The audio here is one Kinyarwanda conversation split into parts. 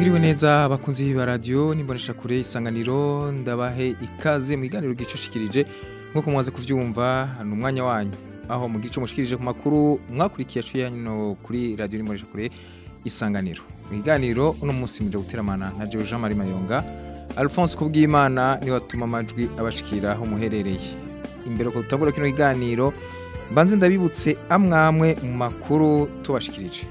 Ngiriwe neza abakunzi ba radio nimbonesha kure isanganiro ndabahe ikaze mu kiganiro gicushikirije nk'uko mwaze kuvyumva ni umwanya wanyu. Aho mu gice mushikirije ku makuru mwakurikiye aciye hano kuri radio nimbonesha kure isanganiro. Mu kiganiro uno munsi muje guteramana na Jean Marie Mayonga. Alphonse Kubwimana ni watuma amajwi abashikira aho muherereye. Imbere ko tutangura kino kiganiro mbanze ndabibutse amwamwe mu makuru tubashikirije.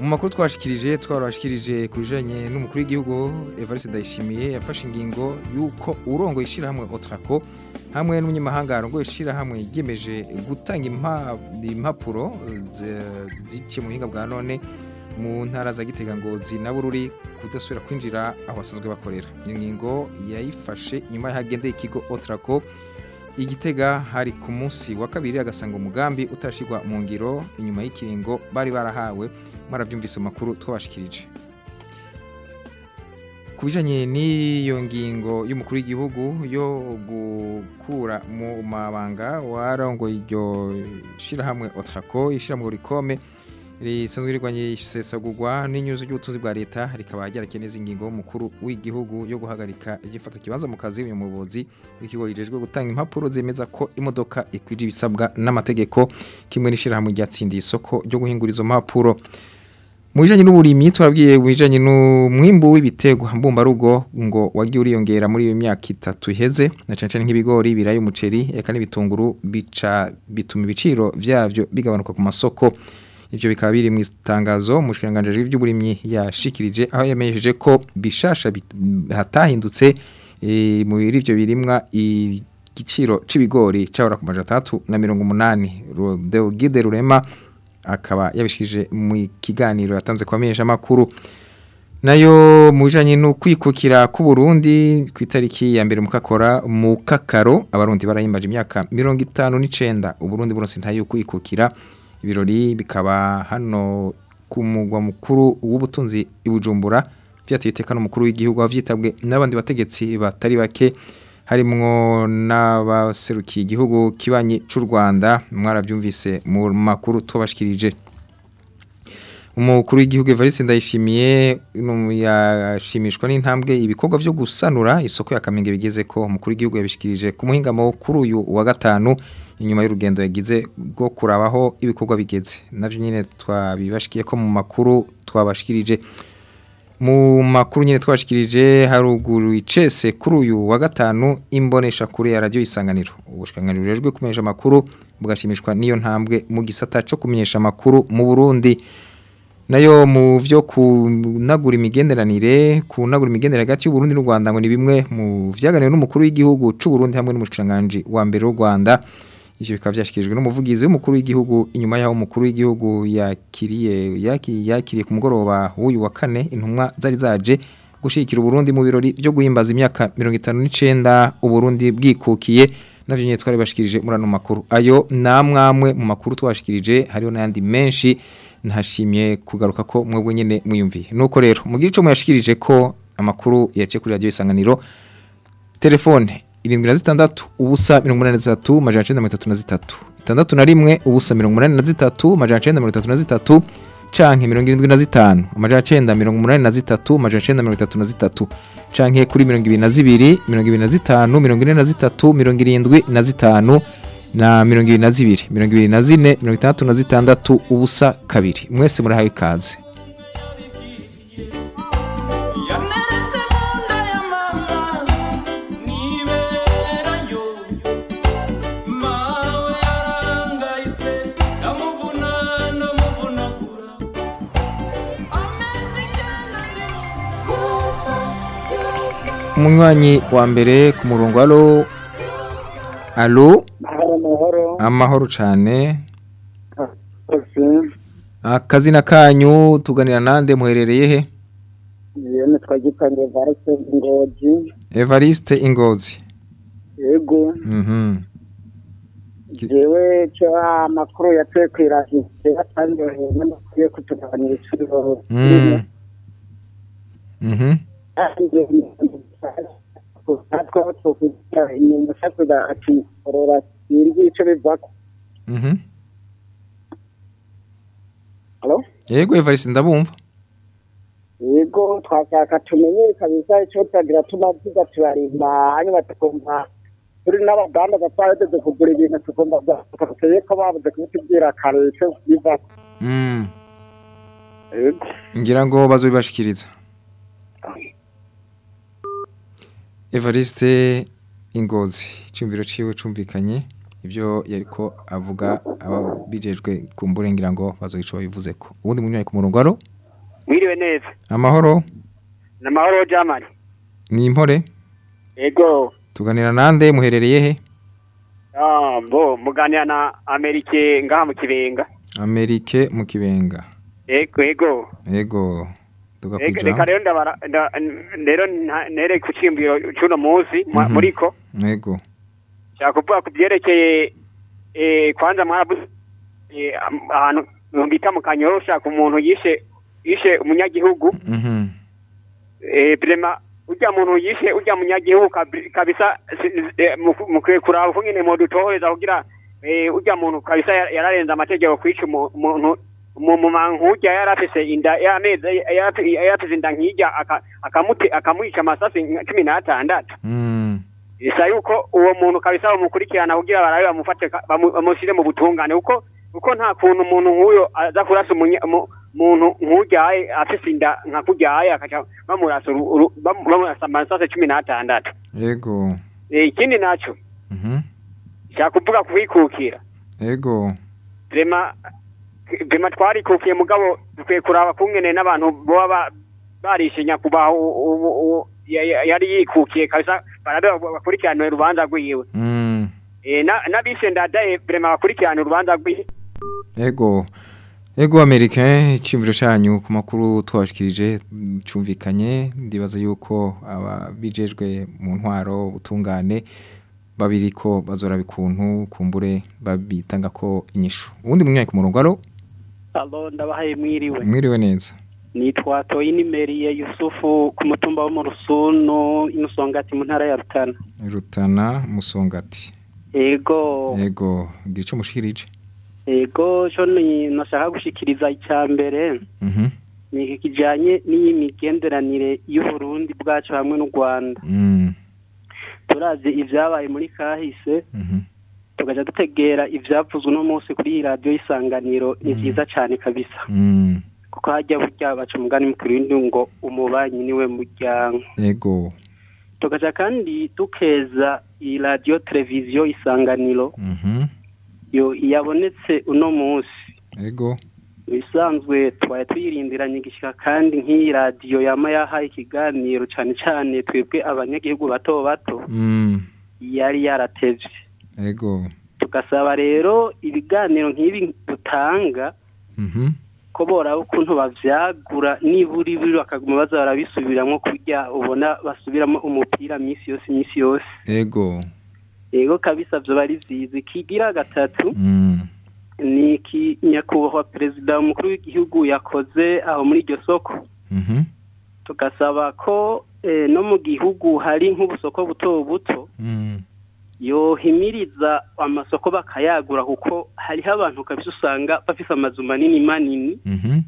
Mu makuru twashikirije twarashikirije ku bijanye n'umukuru w'igihugu Evariste Ndayishimiye yafashe ingingo yuko urongo ishira hamwe Otraco hamwe n'umunyamahanga arongo ishira hamwe yiyemeje gutanga impa- impapuro zice mu buhinga bwa none mu ntara za Gitega Ngozi na Bururi kudasubira kwinjira aho basanzwe bakorera. Iyo ngingo yayifashe nyuma y'ahagendeye ikigo Otraco igitega hari ku munsi wa kabiri agasanga umugambi utarashirwa mu ngiro inyuma y'ikiringo bari barahawe. Mwarabyumvise mu makuru twabashikirije. Ku bijanye n'iyo ngingo y'umukuru w'igihugu yo gukura mu mabanga warongoye iryo shirahamwe otrako ishirahamwe rikome risanzwe rirwanye isesagurwa n'inyuzo ry'ubutunzi bwa leta rikaba ryarakeye neza ingingo y'umukuru w'igihugu yo guhagarika igifata kibanza mu kazi uyu muyobozi w'ikigo yijejwe gutanga impapuro zemeza ko imodoka ikwiriye ibisabwa n'amategeko kimwe n'ishirahamwe ryatsindiye isoko ryo guhingura izo mpapuro. Mu bijanye n'uburimyi twabwiye mu bijanye n'umwimbu w'ibiterwa mbumbarugo ngo wagiye uriyongera muri iyo myaka itatu iheze na cane cane nk'ibigori ibirayi umuceri eka n'ibitunguru bituma ibiciro vyavyo bigabanuka ku masoko. Ivyo bikaba biri mu itangazo umushikiranganje w'ivy'uburimyi yashikirije aho yamenyesheje ko bishasha hatahindutse e, muri ivyo birimwa igiciro c'ibigori cahora ku majana atandatu na mirongo umunani. Deogide Rurema akaba yabishikije mu kiganiro yatanze kubamenyesha amakuru na yo mu bijanye no kwikukira ku Burundi ku itariki ya mbere mu kakora mu kakaro abarundi barahimbaje imyaka 59 uburundi buronse ntayo kwikukira. Ibirori bikaba hano ku mugwa mukuru w'ubutunzi ibujumbura byateye iteka n'umukuru w'igihugu avyitabwe n'abandi bategetsi batari bake. Harimwo n'abaserukiye igihugu kibanyi c'u Rwanda mwaravyumvise mu makuru tubashikirije. Umukuru w'igihugu Evariste Ndayishimiye yashimishwa n'intambwe ibikorwa byo gusanura isoko ya Kamenge bigeze ko umukuru w'igihugu yabishikirije ku muhingamo kuri uyu wa gatanu inyuma y'urugendo yagize rwo kurabaho ibikorwa bigeze. Navyo nyine twabibashikiye ko mu makuru twabashikirije. Mu makuru nyine twashikirije haruguru icese kuri uyu wa gatanu imbonesha kure ya radio isanganiro. Ubushikanganiro burejwe kumenyesha amakuru bugashimishwa niyo ntambwe mu gisata cyo kumenyesha amakuru mu Burundi. Nayo mu vyo kunagura imigenderanire kunagura imigenderanire hagati y'u Burundi n'u Rwanda ngo ni bimwe mu vyaganiriwe n'umukuru w'igihugu c'u Burundi hamwe n'umushikiranganje wa mbere w'u Rwanda ivyo bikaba vyashikirijwe n'umuvugizi w'umukuru w'igihugu inyuma yaho umukuru w'igihugu yakiriye yaki- yakiriye ku mugoroba w'uyu wa kane intumwa zari zaje gushigikira Burundi mu birori byo guhimbaza imyaka 59 Uburundi bwikukiye. Navyo nyene twari bashikirije muri ano makuru. Ayo namwamwe mu makuru twashikirije hariho n'ayandi menshi. Ntashimye kugaruka ko mwebwe nyene mwiyumviye. Nuko rero mugira ico muyashikirije ko amakuru yace kuri radio isanganiro telefone irindwi na zitandatu ubusa mirongo umunani na zitatu majana cenda mirongo itatu na zitatu. Itandatu na rimwe ubusa mirongo umunani na zitatu majana cenda mirongo itatu na zitatu. Canke mirongo irindwi na zitanu amajana cenda mirongo umunani na zitatu majana cenda mirongo itatu na zitatu. Canke kuri mirongo ibiri na zibiri mirongo ibiri na zitanu mirongo ine na zitatu mirongo irindwi na zitanu na mirongo ibiri na zibiri mirongo ibiri na zine mirongo itandatu na zitandatu ubusa kabiri. Mwese murahawe ikaze. Umunywanyi wa mbere ku murongo alo? Alo? Amahoro cane. Bose akazina kanyu tuganira nande muherereye he? Yene twagitanye varese ngozi Evariste Ingozi. Yego. Mhm. Jewe cyo amakuru yateye kwirahise yatanyoheye n'amakuru yo kutuganira ibiciro Aho twokwita inyuma sakuda ati orora sinzi ico bivako yego Evariste ndabumva. Yego twashaka tumenye kabisa icyo tutagira tunavuga turarima hanyuma tukumva turi n'abaganda bataheze kugura ibintu tukumva bakateye ko babuze kubitubwira kare icyo biva mm. Ngira ngo bazobibashikiriza. Evariste Ingozi cyumviro ciwe cumvikanye ibyo yariko avuga ababijejwe kumbure ngira ngo bazoyico bivuze ko ubundi munywaye ku murongo aro Mwiriwe neza. amahoro Na mahoro Germany. ni impore Ego. tuganira nande muherereye he Ah, bo muganira na Amerike ngaha mu kibenga. Amerike mu kibenga Ego ego. Ego reka rero ndabara nda- n- rero nta- nere ku cimbiro cuno munsi mwa- Mhm. muriko. yego Shaka kuvuga ku byerekeye eh kwanza mwarabu eh am- ahantu bita mu kanyorosha ku muntu yishe yishe umunyagihugu mhm eh prema ujya muntu yishe ujya munyagihugu kabi- kabisa si- eh, mu- mukwiye kuraba ko nyine mu dutohoreza kugira eh ujya muntu kabisa ya- yararenze amategeko kwica umu- umuntu mu mankujya yarafise inda yarafise inda nkijya akamwica amasasi cumi n'atandatu. Mm. Bisa yuko uwo muntu kabisa bamukurikirana kugira barabe bamufate bamushyire mu butungane. Kuko kuko nta kuntu umuntu nk'uyo aza kurasa umuntu mu- muntu nk'ujyaye afise inda nka kujyaye akaca bamurasa amasase cumi n'atandatu. Yego Eh, ikindi naco mhm. nshaka kuvuga kwikukira yego rema rema twarikukiye mugabo dukwiye kuraba kungene n'abantu boba ba- barishe ya- yari yikukiye kabisa barabe bakurikirane urubanza rwiwe mm Eh, na- n'abishe ndadaye vrema bakurikirane urubanza rwiwe Ego. Ego Americain cyumviro cyanyu ku makuru twashikirije mm, cyumvikanye ndibaza yuko ababijejwe mu ntwaro butungane babiri ko bazora bikuntu kumbure babitanga ko inyishu. Ubundi munyanya ku murongo aro Alo ndabahaye mwiriwe mwiriwe neza. nitwa Toyinimeriye Yusufu ku mutumba wo mu Rusunu imusongati mu ntara ya Rutana Rutana musongati. ego Ego gico mushikirije. ego cyo ni nashaka gushikiriza icya mbere Mhm. ni iki kijanye n'iyi migenderanire y'u Burundi bwacu hamwe n'u Rwanda Mm. turazi ibyabaye muri kahise Tugaja dutegera ivyavuzwe uno munsi kuri iyi radiyo y'isanganiro ni vyiza cane kabisa Mm. kuko hajya burya baca umugani mu kirundi ngo umubanyi ni we muryango Ego. tugaca kandi dukeza iyi radiyo televiziyo isanganiro Mhm. yo yabonetse uno munsi Ego. ibisanzwe twari tuyirindiranye igishyika kandi nk'iyi radiyo yama yahaye ikiganiro cyane cyane twebwe abanyagihugu bato bato Mm. yari yaratevye Ego. Tugasaba rero ibiganiro nk'ibi dutanga Mhm. ko boraba ukuntu bavyagura nibura ibiri bakaguma baza barabisubiramwo kurya ubona basubiramo umupira minsi yose minsi yose Ego. yego kabisa vyoba ari vyiza ikigira gatatu Mm. ni iki nyakubahwa perezida umukuru w'igihugu yakoze aho muri iryo soko Mhm. tugasaba ko eh, no mu gihugu hari nk'ubusoko buto buto Mm. Yohimiriza amasoko bakayagura kuko hariho abantu kabisa usanga bafise amazu manini manini Mhm.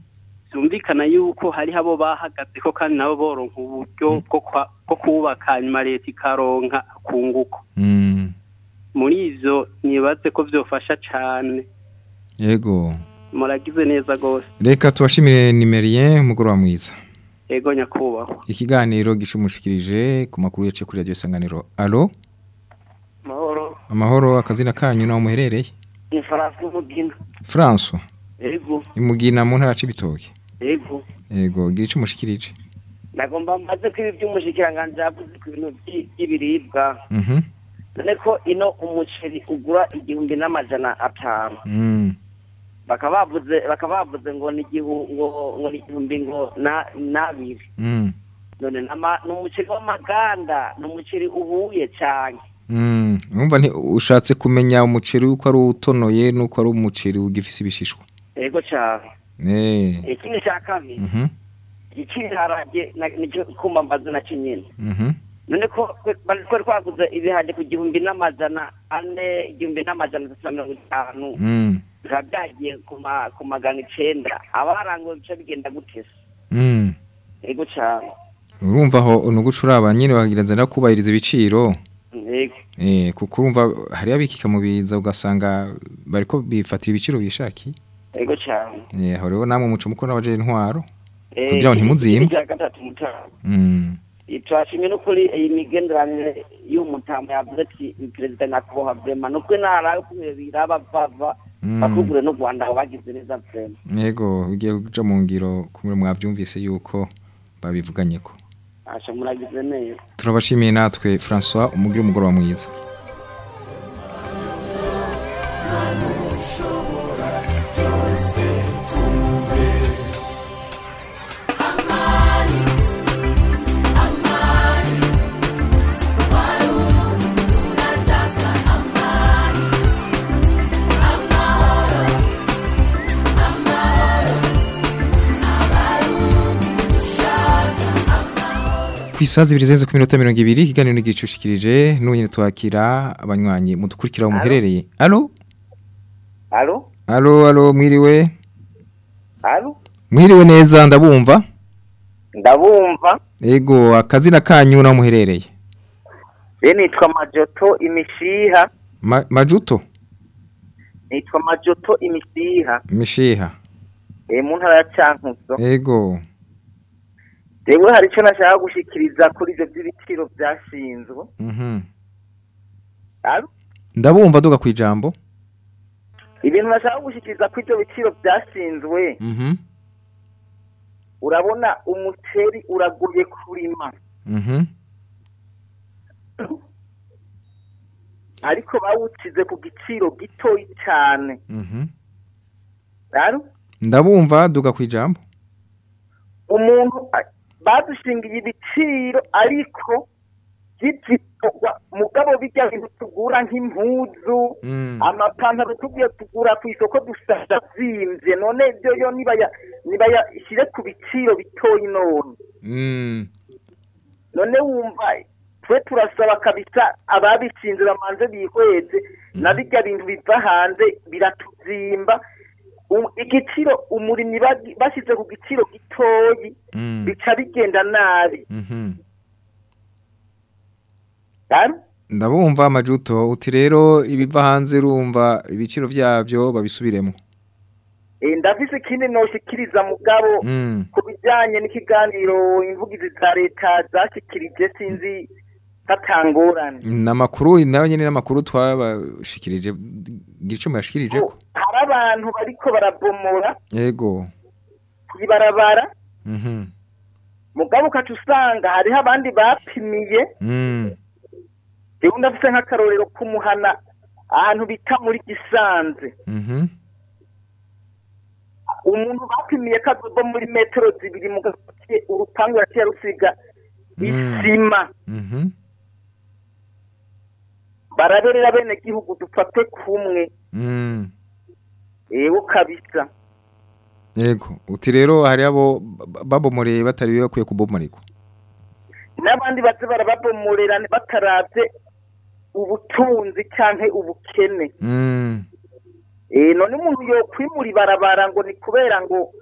byumvikana yuko hariho abo bahagaze ko kandi nabo boronka uburyo bwo kwa- bwo kubaka hanyuma leta ikaronka kunguko Mm. muri ivyo nibaze ko vyofasha cane Yego. muragize neza rwose Reka tubashimire nimerien mugoroba mwiza. ego nyakubahwa Ikiganiro gicumushikirije ku makuru yace kuri radio Isanganiro. Allo? Mahoro Amahoro akazina kanyu naho muherereye? ni farasi y'umugina François. yego Imugina mu ntara cibitoke. yego Yego, gira ico mushikirije. nagomba mbaze ko ibi by'umushikiranganji yavuze ku bintu by'i- by'ibiribwa Mhm. none ko ino umuceri ugura igihumbi n'amajana atanu Mm. bakaba bavuze ngo ni igihumbi ngo na n'abiri Mm. none nama- ni umuceri w'amaganda ni umuceri uhuye cyane ushatse kumenya umuceri uko ari utonoye nuko ari umuceri ugifise ibishishwa. yego cyane Eh. ikindi cya kabiri Mhm. ikiharage na- ni cyo kumva amazina kinyine Mhm. none ko twari twaguze ibiharage ku gihumbi n'amajana ane igihumbi n'amajana atatu na mirongo itanu Mm. bikaba byagiye ku ma- ku magana icenda abaranguwe bica bigenda gutese Mm. yego cyane Urumva aho nugucuraba nyine bagiraza nakubahiriza ibiciro. Eh kuko urumva hari abikika mu biza ugasanga bariko bifatira ibiciro bishaki. yego cyane Eh aho rero namwe muco muko nabaje intwaro. Eh, Kugira ngo ntimuzimbe. Mm. turashimye n'ukuri iyi migenderanire y'umutamu yavuze ati perezida nyakubahwa vrema nukuri naraye kubera biraba bava Mm. bakugure n'u rwanda aho bagize neza vrema Yego bigiye kuja mu ngiro kumwe mwavyumvise yuko babivuganye ko. Asha muragize neza Turabashimiye natwe François umugire umugoroba mwiza. Ku isazi ibiri zenze ku minota mirongo ibiri ikiganiro n'igicushikirije n'unyine twakira abanywanyi mudukurikira muherereye. Alo? Alo? Alo alo mwiriwe? Alo? Mwiriwe neza ndabumva? Ndabumva. Ego akazina kanyu naho muherereye? Be nitwa majoto imishiha. Ma, majuto? Nitwa majoto imishiha. Mishiha e mu ntara ya cankuzo ego. Rewe hari icyo nashaka gushikiriza kuri ibyo by'ibiciro byashinzwe. Mhm. Ndabumva duga ku ijambo. Ibintu nashaka gushikiriza kuri ibyo biciro byashinzwe. Mhm. Urabona umuceri uragoye kurima mhm. Ariko bawucize ku giciro gitoyi cyane. Ndabumva duga ku ijambo. Umuntu badushingiye ibiciro ariko by'ibyitwa mugabo bijya bintu tugura nk'impuzu Mm. amapantaro tugiye tugura ku isoko dusanga zimvye. None byo yo nibaya nibayashyire ku biciro bitoyi none. Mm. None wumva twe turasaba kabisa ababishinze bamanze bihweze na bijya bintu biva hanze biratuzimba igiciro umurimyi bashyize ku giciro gitoyi mm. bica bigenda nabi. Mhm. Ndabumva majuto uti rero ibiva hanze urumva ibiciro byabyo babisubiremo. Eh, ndafise ikindi noshikiriza mugabo mm. ku bijyanye n'ikiganiro imvugizi za leta zashikirije sinzi katangorane namakuru na yo nyene namakuru twabashikirije gico muyashikirije ko? Hari abantu bariko barabomora. Yego. Ibarabara mhm. Mugabo ukaca usanga hariho abandi bapimiye. Mm. Jewe ndafise nk'akarorero k'umuhana ahantu bita muri gisanze. Mhm. Umuntu bapimiye kazoba muri metero zibiri mu gace urupangu yaciye rusiga isima. Baraberera bene gihugu dufate kumwe. Mm. Ewe kabisa. Yego. Uti rero hari abo ba- babomoreye batari bakwiye kubomoregwa n'abandi baze barababomorera bataravye ubutunzi canke ubukene. Mm. Eh, none umuntu yokwimura ibarabara ngo ni kubera ngo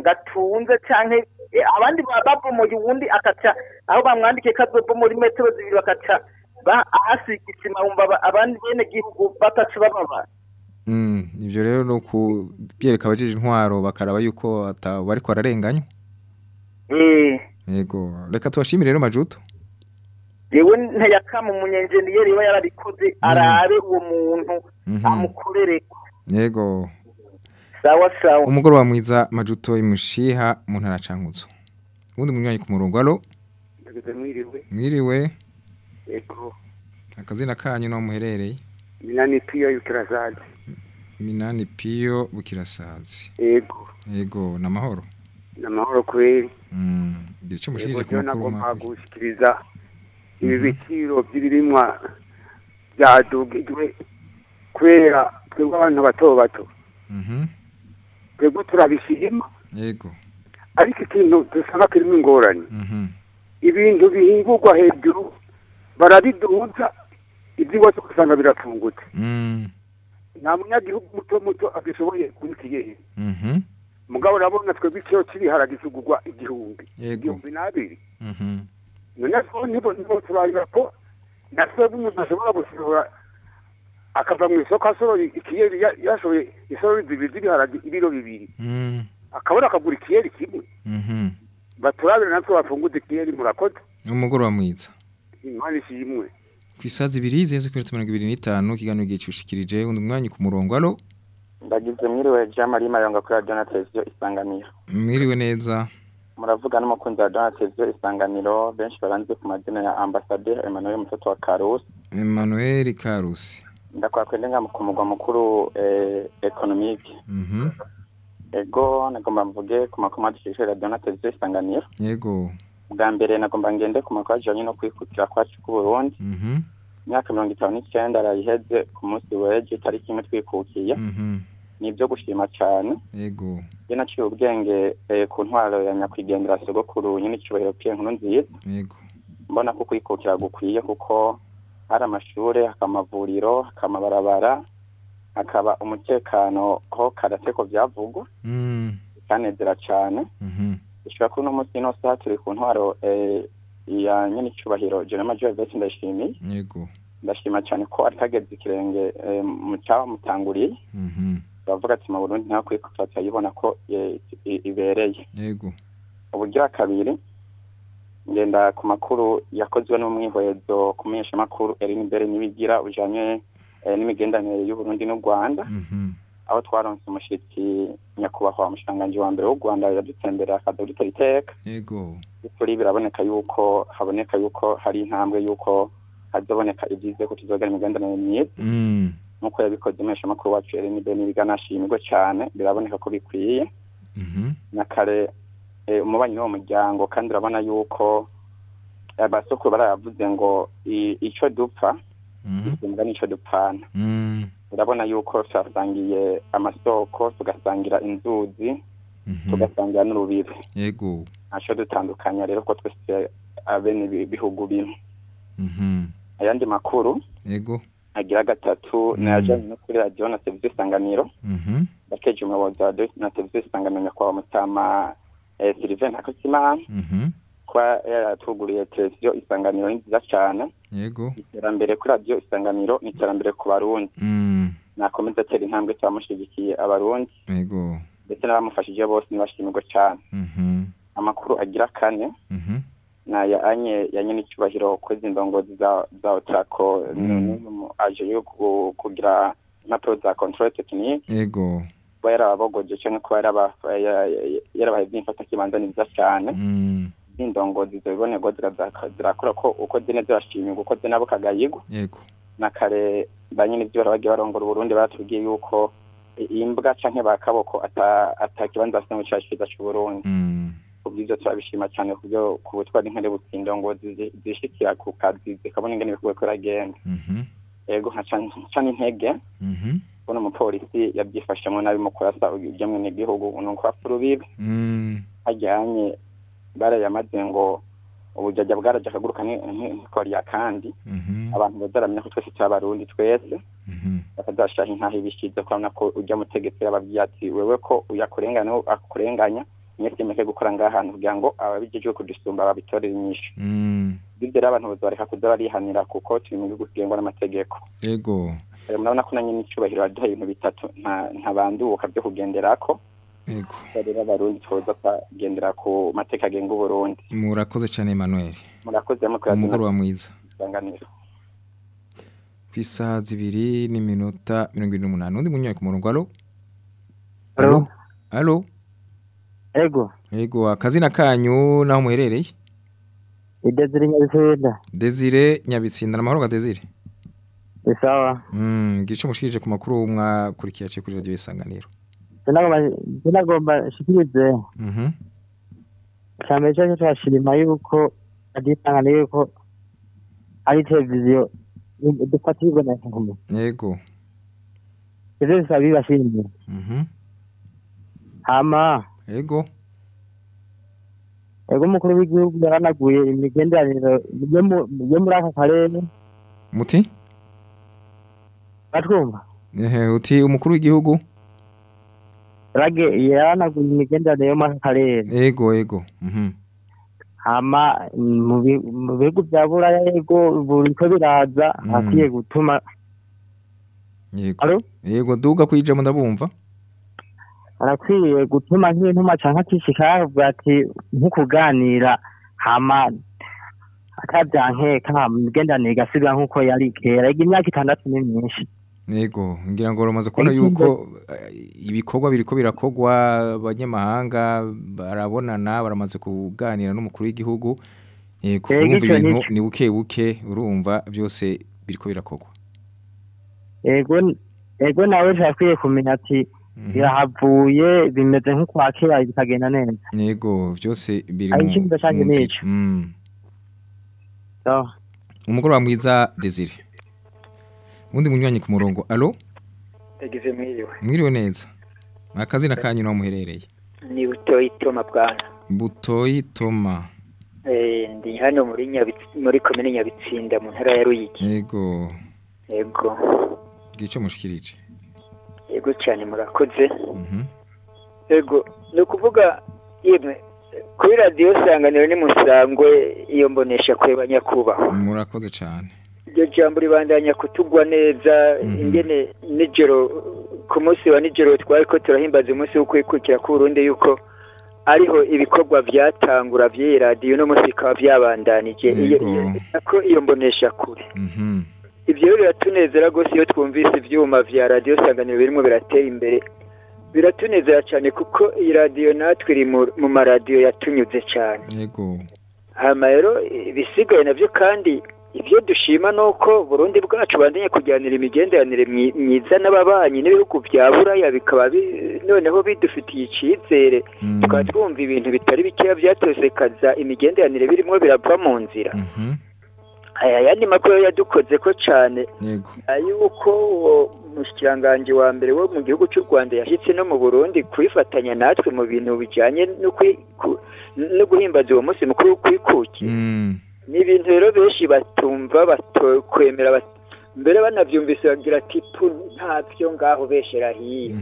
ngatunze canke eh, abandi babomoye uwundi akaca aho bamwandikiye ko azobomora imetero zibiri bakaca ba- ahasiga isima wumva aba- abandi bene gihugu bataca bababara mm ivyo rero no kubyereka abajeje intwaro bakaraba yuko bariko bararenganywa. Eh, yego reka tubashimire rero majuto. Jewe nteyakama umunyenjeniyeri we yarabikoze arabe uwo muntu Mhm. amukorereko. Yego. Sawa sawa. Umugoroba mwiza majuto imushiha mu ntara cankuzo ubundi munywanyi ku murongo alo mwiriwe. Mwiriwe. Ego. Akazina kanyu no muherereye minani piyo yukirazaje minani piyo bukirasazi. Ego. Yego namahoro namahoro kweri mm gira ico mushirije ku Ego, makuru nagomba mwakoze gushikiriza ibi biciro by'ibirimwa byadugijwe kubera twebwe abantu bato bato. Mhm. Twebwe turabishima. Yego ariko ikintu dusanga kirimo ingorane. Mhm. Ibintu bihingurwa hejuru barabiduza iby'iwacu ugasanga birafungutse mm. Nta munyagihugu muto muto agishoboye kubikiyeri mhm mugabo urabona twebwe ikiro cy'ibiharage kigurwa igihumbi. Igihumbi n'abiri. Mhm none so nibo turarira ko na twebwe umuntu ashobora gusohora akava mu isoko asohora ikiyeri ya- yashoboye isorori zibiri z'ibiharage ibiro bibiri. Mm. Akabona akagura ikiyeri kimwe. Mhm baturabire natwe bafunguze ikiyeri murakoze? Umugoroba mwiza. Imana ishimwe kwisaza ibiri zenze kuri 25 ikiganiro gicushikirije undi mwanya ku murongo. Alo ndagize mwiriwe jean marie mayonga kuri radiyo na televiziyo isanganiro. Mwiriwe neza. Muravuga n'umukunzi wa radiyo na televiziyo isanganiro benshi baranze ku mazina ya ambasaderi emmanuel mutoto wa karusi. Emmanuel Karusi. Ndakora kwende nga ku mugwa mukuru eh, economique. Mhm. Ego nagomba mvuge ku makuru mwadukishije radiyo na televiziyo isanganiro. Yego. Bwa mbere nagomba ngende ku makuru ajyanye no kwikukira kwacu k'uburundi mhm. Imyaka mirongo itanu n'icyenda arayiheze ku munsi w'ejo itariki imwe twikukiye. Mhm. Ni ibyo gushima cyane. Yego. Iyo naciye ubwenge eh, ku ntwaro ya nyakwigendera sogokuru nyine icyubahiro piye nkuru nziza yego. Mbona ko kwikukira gukwiye kuko hari amashuri hakaba amavuriro hakaba amabarabara hakaba umutekano ho karate ko byavugwa. Mm. Bikanezera cyane. Mhm. Dushobora kuri uno munsi ino saha turi ku ntwaro eh, ya nyine icyubahiro jenama joe vesi ndayishimiye. Yego. Ndashima cyane ko atageze ikirenge eh, mu cyamutanguriye mhm. Bavuga ati mu burundi nta kwikukira turayibona ko eh, ibereye. Yego. Uburyo kabiri ngenda ku makuru yakozwe n'umwihwezo ku menyeshamakuru Erin Imbere nibigira ujanye eh, n'imigenderanire y'Uburundi n'u Rwanda. Mhm. Aho twaronse umushitsi nyakubahwa umushikiranganji wa mbere w'u Rwanda yadutemberera akadogiteri iteka yego kuri biraboneka yuko haboneka yuko hari intambwe yuko hazoboneka ibyiza ko tuzogana imigenderanire myiza mm nk'uko yabikoze umumenyeshamakuru wacu Erin Imbere nibiga nashimirwe cyane biraboneka ko bikwiye mhm na kare eh, umubanyi w'uwo muryango kandi urabona yuko abasokuru barayavuze ngo i- ico dupfa mhm imbwa nico dupfana mm urabona yuko twasangiye amasoko tugasangira inzuzi mhm. tugasangira n'urubibi yego. Ntaco dutandukanya rero ko twese abene ibi- bihugu bimwe. Mhm. Ayandi makuru yego. agira gatatu Mm. ni ajanye no kuri radiyo na televiziyo isanganiro. Mhm. Bakeje umuyobozi wa radiyo na televiziyo isanganiro nyakubahwa mutama eh, sylvain ntakosimana kuba yaratuguriye televiziyo isanganiro ni nziza cyane yego. Iterambere kuri radiyo isanganiro ni iterambere ku barundi. Mm. Nakomeza atera intambwe twamushyigikiye abarundi. Yego. Ndetse n'abamufashije bose ntibashimirwe cyane mhm. Amakuru agira kane. Mhm. Ni aya anye ya nyine icyubahiro kwezi indongozi za za otrako Mm. aje yo ku- kugira impapuro za control technique. Yego. Kuba yarababogoje cyangwa kuba yaraba- ya- ya- yarabaye by'imfata kibanza ni byiza cyane mm. N'indongozi zibonerwa ziraza- zirakora ko uko zine zirashimirwa uko zine abo kagayigwa. Yego. Na kare ba nyine ibyo bagiye barongora uburundi baratubwiye yuko imbwa canke ba kaboko ata atakibanza cyacu cyiza c'uburundi. Mm. Ku bw'ivyo turabishima cyane ku byo ku butwari nkere butindongozi zi- zishikira ku kazi zikabona ingene bikorwa ko iragenda mhm ego nka cane intege ubona umupolisi yabyifashemo nabi mu kurasa ibyo mwene gihugu ni ukurapfa urubibi mm. Hajyanye barayamaze ngo ubujajya bwaraje akaguruka nk'ikoriya kandi mhm. abantu bazaramenya ko twese turi abarundi twese. Mhm. Bakazashiraho intaho ibishize kubona ko ujya mutegetsi yababwiye ati wewe ko uyakurenganya akurenganya mwese mureke gukora ngaha hantu kugira ngo ababijejwe kudusumba babitorere inyishu. Mm ibyo rero abantu bazareka kuza barihanira kuko turi mu gihugu kigengwa n'amategeko. Yego murabona ko nanjye n'icyubahiro baduha ibintu bitatu nta ntabanduka byo kugenderako. Rero abarundi tuza kugendera ku mateka agenga uburundi. Murakoze cyane Emmanuel. Murakoze umugoroba mwiza. Ku isaha zibiri n'iminota mirongo irindwi n'umunani. Undi munyanya ku murongo alo? Alo. alo? Ego, yego akazina kanyu naho muherereye? Idezire nyabitsinda. Desire Nyabitsinda namahoro ga Desire. Isawa. Mm, gico mushikije ku makuru mwakurikiye aciye kuri radio isanganiro. Sinagomba sinagomba shikirize Mhm. cyane cyo cyashirima yuko aditangana yuko ari televiziyo dufatirwa na nkumi. Yego. Ivyo bisaba bibashimiye. Mhm. Hama Yego. ego umukuru w'igihugu yaranaguye imigenderanire yo mu- yo muri aka karere Muti? batwumva uti umukuru w'igihugu? Rage yaranaguye imigenderanire yo aka karere Yego, yego. Mhm. hama mu bi- mu bihugu bya buraya yego buriko biraza Mm. akwiye gutuma Yego. Duga kwijamo ndabumva. arakwiye gutuma nk'intuma canke akishika avuga ati nk'ukuganira hama atavyankeka imigenderanire igasubira nk'uko yari kera imyaka itandatu ni myinshi Yego, ngira ngo uramaze kubona yuko eh, ibikorwa biriko birakogwa abanyamahanga barabonana baramaze kuganira n'umukuru w'igihugu. Yego, Yego, urumva ibintu ni buke buke urumva byose biriko birakogwa. ego ego nawe turakwiye kumenya ati birahavuye bimeze nk'ukwa kera bikagenda neza Yego, byose biri mu nzira. Mm. Umugoroba mwiza Desire. Undi munywanyi ku murongo. Allo? yagize mwiriwe Mwiriwe neza. Akazina kanyu no muherereye. ni butoyi toma bwana Butoyi Toma. Eh, ndi hano muri komine nyabitsinda mu ntara ya ruyigi Yego. yego Gico mushikirije. yego cyane murakoze Mhm. yego ni ukuvuga yemwe kuri radiyo sanganiro ni musangwe iyo mbonesha kureba nyakubahwa Murakoze cyane. Iryo jambo ribandanya kutugwa neza ingene nijoro ku munsi wa nijoro twari ko turahimbaza umunsi wo kwikukira k'uburundi yuko ariho ibikorwa byatangura by'iyi radiyo no munsi bikaba byabandanije. Ko iyo mbonesha kure. Mhm. ibyo rero biratunezera rwose iyo twumvise ibyuma vya radiyo sanganiro birimo biratera imbere. Biratunezera cyane kuko iyi radiyo natwe iri mu- maradiyo yatunyuze cyane hama rero ibisigaye na byo kandi ibyo dushima ni uko burundi bwacu bandanye kujyanira imigenderanire myi- myiza n'ababanyi n'ibihugu bya buraya bikaba bi- noneho bidufitiye icyizere. Tukaba twumva ibintu bitari bikeya byatosekaza imigenderanire birimo birava mu nzira. Aya yandi makuru yadukoze ko cyane yuko uwo mushikiranganji wa mbere wo mu gihugu cy'u Rwanda yashyitse no mu Burundi kwifatanya natwe mu bintu bijyanye no guhimbaza uwo munsi mukuru wo kwikukira Mm. Ni ibintu rero benshi batumva batokwemera bat- mbere banabyumvise bagira ati ntabyo ngaho beshera hiya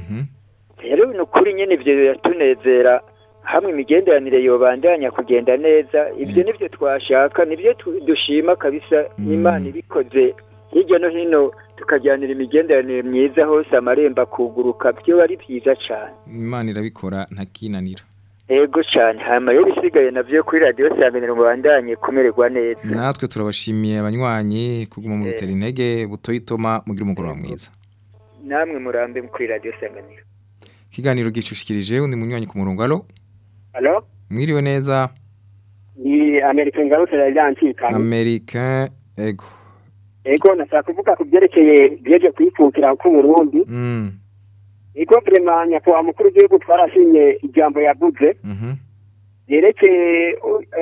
rero ni ukuri nyine ibyo biratunezera hamwe imigenderanire yobandanya kugenda neza ibyo ni byo twashaka ni byo dushima kabisa imana ibikoze. Hirya no hino tukajyanira imigenderanire myiza hose amarembo akuguruka byo ari byiza cyane Imana irabikora ntakinanira. Ego cyane hanyuma rero ibisigaye na byo kuri radiyo sanganiro mubandanye kumererwa neza Natwe turabashimiye abanywanyi kuguma mu bitera intege butoyi Toma mugira umugoroba mwiza. namwe murambe kuri radiyo sanganiro Kiganiro gicushikirije undi munywanyi ku murongo. Allo? Halo? Mwiriwe neza. Ni Amerika ngarutse ya yancikanye. America ego. Ego nashaka kuvuga ku byerekeye byeje kwikukira ku Burundi. Mm. Ego vraiment nyakubahwa mukuru w'igihugu twarashimye ijambo yavuze. Mhm. Yerekeye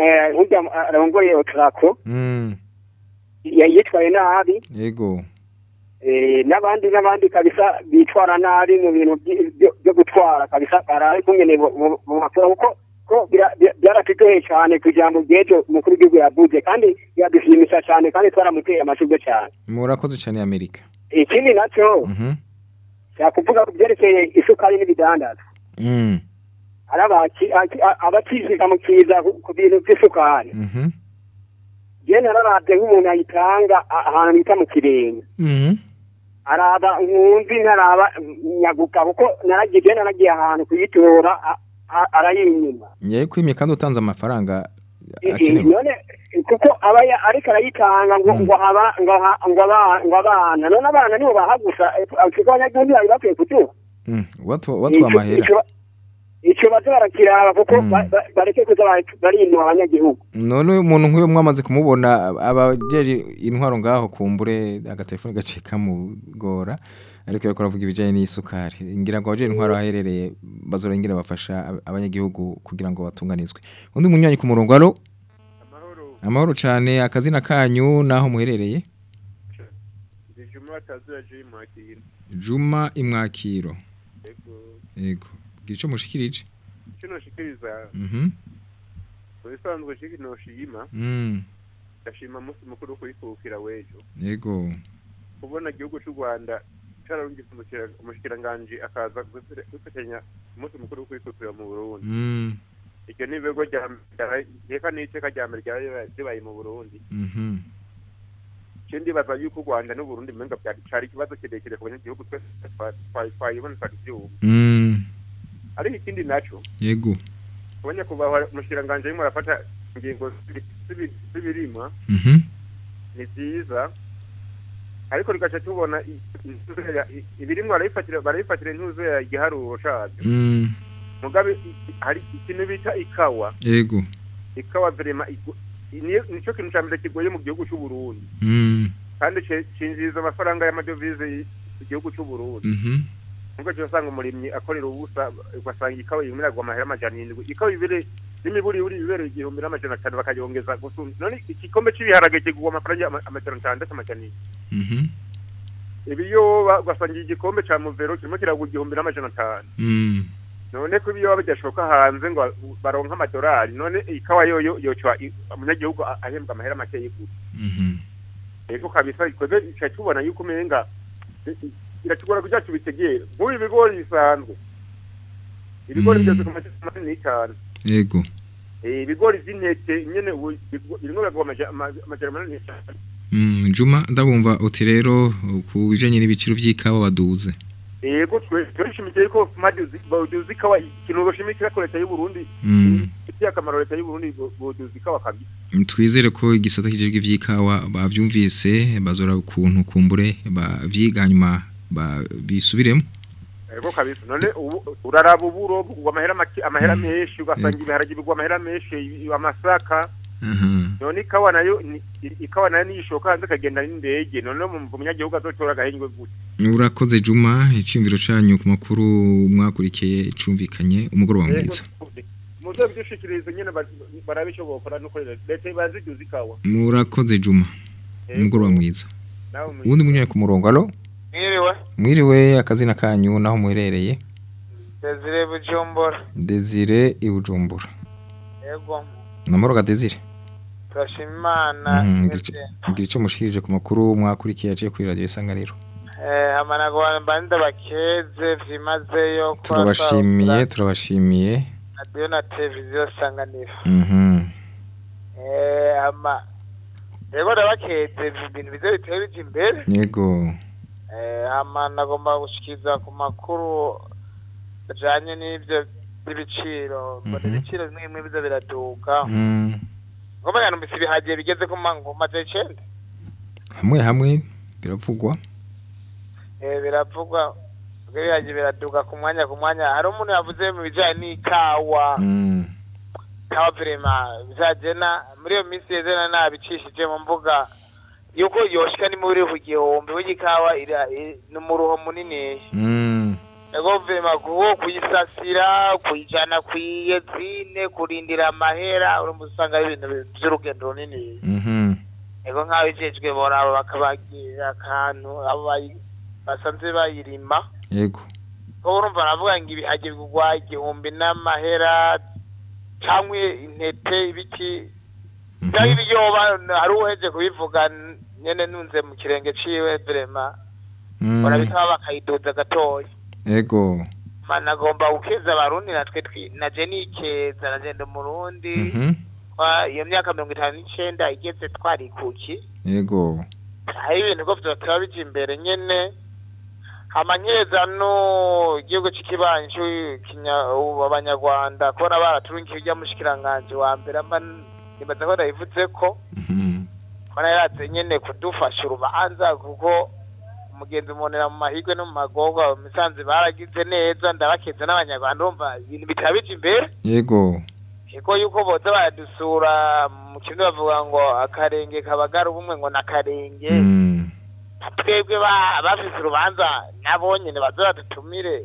eh, urya arongoye Otrako Mm. yitwaye nabi Yego. eh, n'abandi n'abandi kabisa bitwara nabi mu bintu byo- gutwara kabisa baraye kungene mu makuru kuko byaratugoye cyane ku ijambo ry'ejo umukuru w'igihugu yavuze kandi biradushimisha cyane kandi twaramuteye amashurwe cyane Murakoze cyane America. ikindi na cyo Mhm. Yakuvuga ku byerekeye isukari n'ibidandazwa Mm. hari abaki- aki- a- abakizika mu kiza ku- bintu by'isukari Mhm. je nararavye nk'umuntu ayitanga ahantu bita mu kirenge Mhm. araba nkunzi ntaraba nyaguka kuko naragiye naragiye ahantu kuyitora arayinyuma Yego kwimye kandi utanze amafaranga Kuko aba ariko arayitanga ngo ngo haba ngo ngo aba- ngo abana. None abana nibo baha gusa kuko abanyagihugu bari bakwiye kutuha Mm. Watu watu wa Ico- mahera. ico- icyo baza barakiraba kuko ba- bareke kuza barinwa abanyagihugu. None umuntu nk'uyu mwamaze kumubona abajeje intwaro ngaho kumbure agatelefone gace kamugora ariko yariko aravuga ibijanye n'isukari. Ngira ngo abajeje intwaro aherereye bazorengera bafasha ab- abanyagihugu kugira ngo batunganizwe. Undi munywanyi ku murongo alo? Amahoro. Cane. Akazina kanyu naho muherereye? Juma imwakiro Ego. yego. Gira ico mushikirije? Kino shikiriza. mhm. Ubisanzwe shiki no shima. mm. Ndashima musi mukuru kwikukira wejo. yego. Kubona igihugu cy'u Rwanda cararungitse umushikiranganje akaza gufatanya umunsi mukuru kwikukira mu Burundi. mm Iryo ni ibigo reka n'iteka rya mbere ribaye mu Burundi. mhm Ikindi baza yuko u Rwanda n'u Burundi menga byari ikibazo kirekire ku banyagihugu twese twayibona twakivyumva. mm Ariko ikindi naco yego kubona kubaho umushikiranganje arimo arafata ingingo z'ibi- z'ibirima mhm ni byiza ariko rigaca tubona i- intuze ya- i- ibirimwa barabifatira ya igiharuro cabyo mm. Mugabe hari ikintu bita ikawa. Yego. Ikawa niyo- nico kintu ca mbere kigoye mu gihugu c'u Burundi mm. Kandi cinjiriza amafaranga y'amadovize y- igihugu c'u Burundi mhm nubwo cyo usanga umurimyi akorera ubusa ugasanga ikawa yimira agwa amahera amajana indwi ikawa ibere n'imiburi uri ibere igihumbi n'amajana atanu bakayongeza gusumba none igikombe c'ibiharage kigurwa amafaranga ama- amajana atandatu amajana indwi mhm ibiyoba ugasanga igikombe ca muvero kirimo kiragura igihumbi n'amajana atanu. Mm. None ko ibiyoba bidashoka hanze ngo baronke amadolari none ikawa yoyo yocwa umunyagihugu ahembwa amahera make y'igura. -hmm. Eko kabisa ikoze ica tubona yuko umenga i- i- iratugora kugira tubitegere nk'ubu ibigori bisanzwe. Ibigori Mm. bigeze ku majana manini cyane yego. Eh, ibigori ubu bigo- birimwo biragwa amaja- ama- amajana manini cyane Juma ndabumva uti rero ku bijanye n'ibiciro vy'ikawa baduze ego twe turishimikiye ko baduzi ikawa ikintu bashimikira ko leta y'u Burundi mm. ifitiye akamaro leta y'u Burundi boduzi ikawa kabisa. Twizere ko igisata kijejwe ivy'ikawa bavyumvise bazora ukuntu kumbure bavyiga nyuma bisubiremo. Ego kabisa. None uraraba uburo amahera amahera menshi ugasanga ibiharage bigwa amahera menshi amasaka. None ikawa na yo ikawa na yo niyishoka hanze ikagenda n'indege. None mu munyagihugu azotora agahingwe gute? Urakoze Juma. Iciyumviro canyu ku makuru mwakurikiye cumvikanye. Umugoroba mwiza. muze byushikirize nyene ba- barabe ico bokora nuko leta. Ibanze iduza ikawa. Murakoze Juma. Umugoroba mwiza. Nawe mu- uwundi munyanya ku murongo. Alo Mwiriwe, mwiriwe akazina kanyu naho muherereye? Desire Bujumbura. Desire ibujumbura Yego, namoro ga Desire. Turashima Imana. Mhm, mwese. ngira ico mushikirije ku makuru mwakurikiye yaciye kuri radio isanganiro Eh, amanago banda bakeze vyimazeyo kwa turabashimiye turabashimiye radio na televiziyo sanganiro. mhm Eh, ama Yego ndabakeze ibintu bize biteye bija imbere. yego Eh, ama nagomba gushikiza ku makuru ajanye n'ivyo by'ibiciro. Mhm. ibiciro bimwe bimwe biza biraduka. Mm, Ngoma yanumvise ibihagiye bigeze ku mango maze icenda. hamwe hamwe. Biravugwa Eh, biravugwa bw'ibihagiye biraduka ku mwanya ku mwanya. Hari umuntu yavuze mu bijanye n'ikawa. Mm, kawa vrema bizagena. Muri iyo minsi yezena nabicishije mu mbuga. Yuko yoshika ni muri ku gihumbi w'igikawa ni umuruho munini. Mm, kuwo kuyisasira kuyijana kwiyezine kurindira amahera urumva usanga ari ibintu vy'urugendo runini. Mhm. Ego nk'abijejwe boraba bakabagira akantu abo basanzwe bayirima. Yego. Ko urumva navuga ngo ibihaje bigurwa igihumbi n'amahera cyangwa intete ibiki cyangwa ibiyoba hari uheje kubivuga n- nyene nunze mu kirenge ciwe vrema Mm, barabitaba bakayidoza gatoya. Yego mana agomba gukeza abarundi natwe twi naje nikeza nagenda umurundi mhm. Kwa- iyo myaka mirongo itanu n'icenda igeze twarikuki yego hari ibintu ko vyotera bija imbere nyene. Hama nkeza no igihugu c'ikibanju kinya- ubu abanyarwanda kubona baraturungiye urya mushikiranganje wa mbere amba nibaza ko ndayivuze ko. Mhm. Kubona yaratse nyene kudufasha urubanza kuko mugenzi umonera mu mahirwe no mu magorwa musanze baragize neza ndabakeze n'abanyarwanda urumva ibintu bitaba bija imbere? Yego. Ego yuko boza baradusura mu kirundi bavuga ngo akarenge kabagara ubumwe ngo nakarenge twebwe ba- bafise urubanza nabo nyene baze badutumire.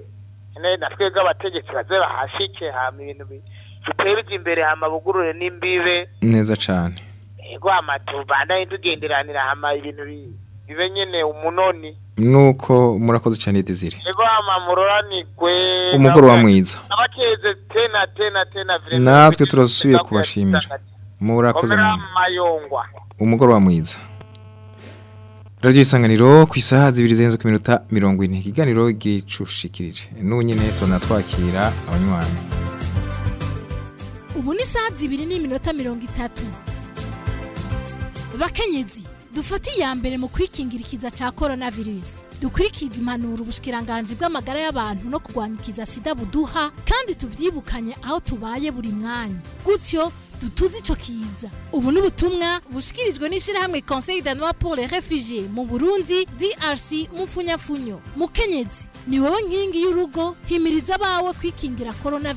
Na twebwe abategetsi baze bahashike hama ibintu bi- bitera ija imbere hama bugurure n'imbibe. Neza cane. Ego hama tubandanye tugenderanira hama ibintu bi- bibe nyene umunoni. Nuko murakoze cyane muroranigwe umugoroba mwiza. Natwe turasubiye kubashimira. murakoze umugoroba mwiza. Radiyo isanganiro ku isaha zibiri zirenze ku minota mirongo ine. Ikiganiro gicushikirije. N'ubu nyine tunatwakira abanywanyi. Ubu ni isaha zibiri n'iminota mirongo itatu. Bakenyezi dufate iya mbere mu kwikingira ikiza cya korona virusi dukurikize impanuro ubushikiranganji bw'amagara y'abantu no kurwanikiza sida buduha kandi tuvyibukanye aho tubaye buri mwanya. Gutyo dutuze ico kiza. Ubu ni ubutumwa bushikirijwe n'ishirahamwe conseil danois pour les réfugiés mu burundi drc mu mfunyafunyo. Mukenyezi ni wowe nkingi y'urugo himiriza abawe kwikingira korona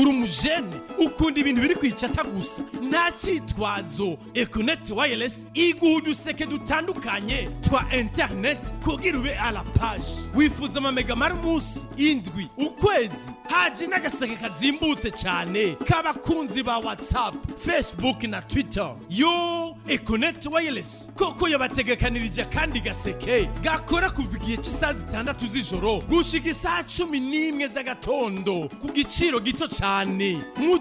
virusi uri umujene ukunda ibintu biri kwicata gusa nta cyitwazo. Ekoneti wayiresi iguha uduseke dutandukanye twa interineti kugira ube ala paji wifuza amamega munsi indwi. Ukwezi? Haje n'agaseke kazimbutse cyane k'abakunzi ba watsapu fesibuke na twita yo ekoneti wayiresi koko yabategekanirije akandi gaseke gakora kuva igihe cy'isaha zitandatu z'ijoro gushika isaha cumi n'imwe z'agatondo ku giciro gito cyane.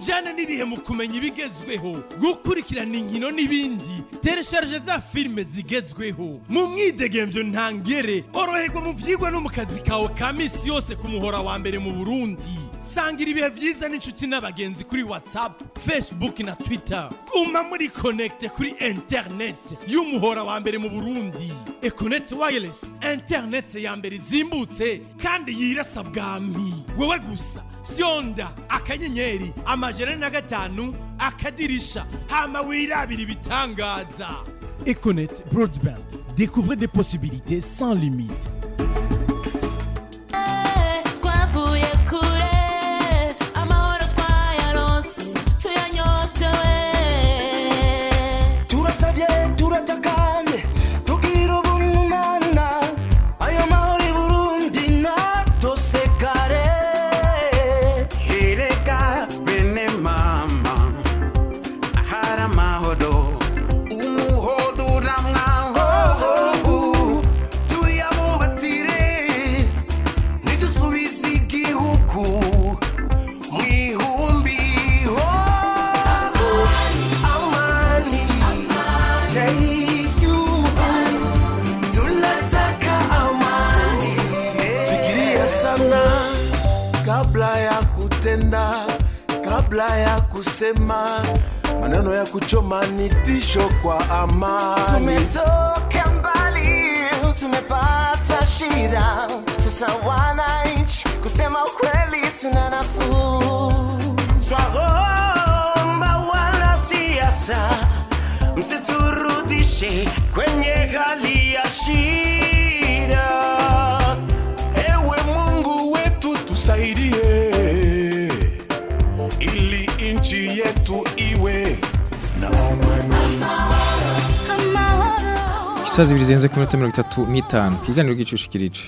Mujyane n'ibihe mu kumenya ibigezweho gukurikirana inkino n'ibindi. Teresharije za filime zigezweho. Mu mwidegemvyo ntangere oroherwa mu vyigwa no mu kazi kawe ka misi yose ku muhora wa mbere mu burundi. Sangira ibihe vyiza n'inshuti n'abagenzi kuri whatsapp facebook na twitter. Guma muri connecte kuri internet y'umuhora wa mbere mu burundi. Econet wireless internet ya mbere izimbutse kandi yirasa bwami. Wewe gusa fyonda akanyenyeri amajana na gatanu akadirisha hama wirabira ibitangaza. Econet broadband découvrez des possibilités sans limite. Kutenda, kabla ya kusema maneno ya kuchoma ni tisho kwa amani. tumetoka mbali tumepata shida. Sasa wananchi kusema ukweli tuna nafuu. Twaomba wanasiasa msiturudishe kwenye hali ya shida isaha zibiri zirenze ku minota mirongo itatu n'itanu. Ikiganiro gicushikirije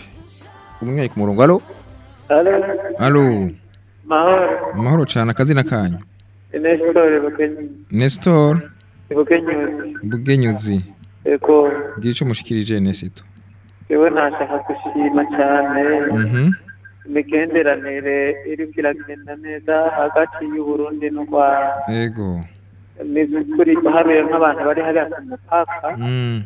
umunywanyi ku murongo. Alo alo mahoro. Amahoro cyane akazina kanyu. Bukenyuzi. Bugenyuzi gira icyo mushikirije nesito. Yewe ntashaka gushima cyane. Mhm. imigenderanire iriko iragenda neza hagati y'uburundi n'u rwanda ego. Ni ukuri haruye nk'abantu bari hariya ku mupaka Mm.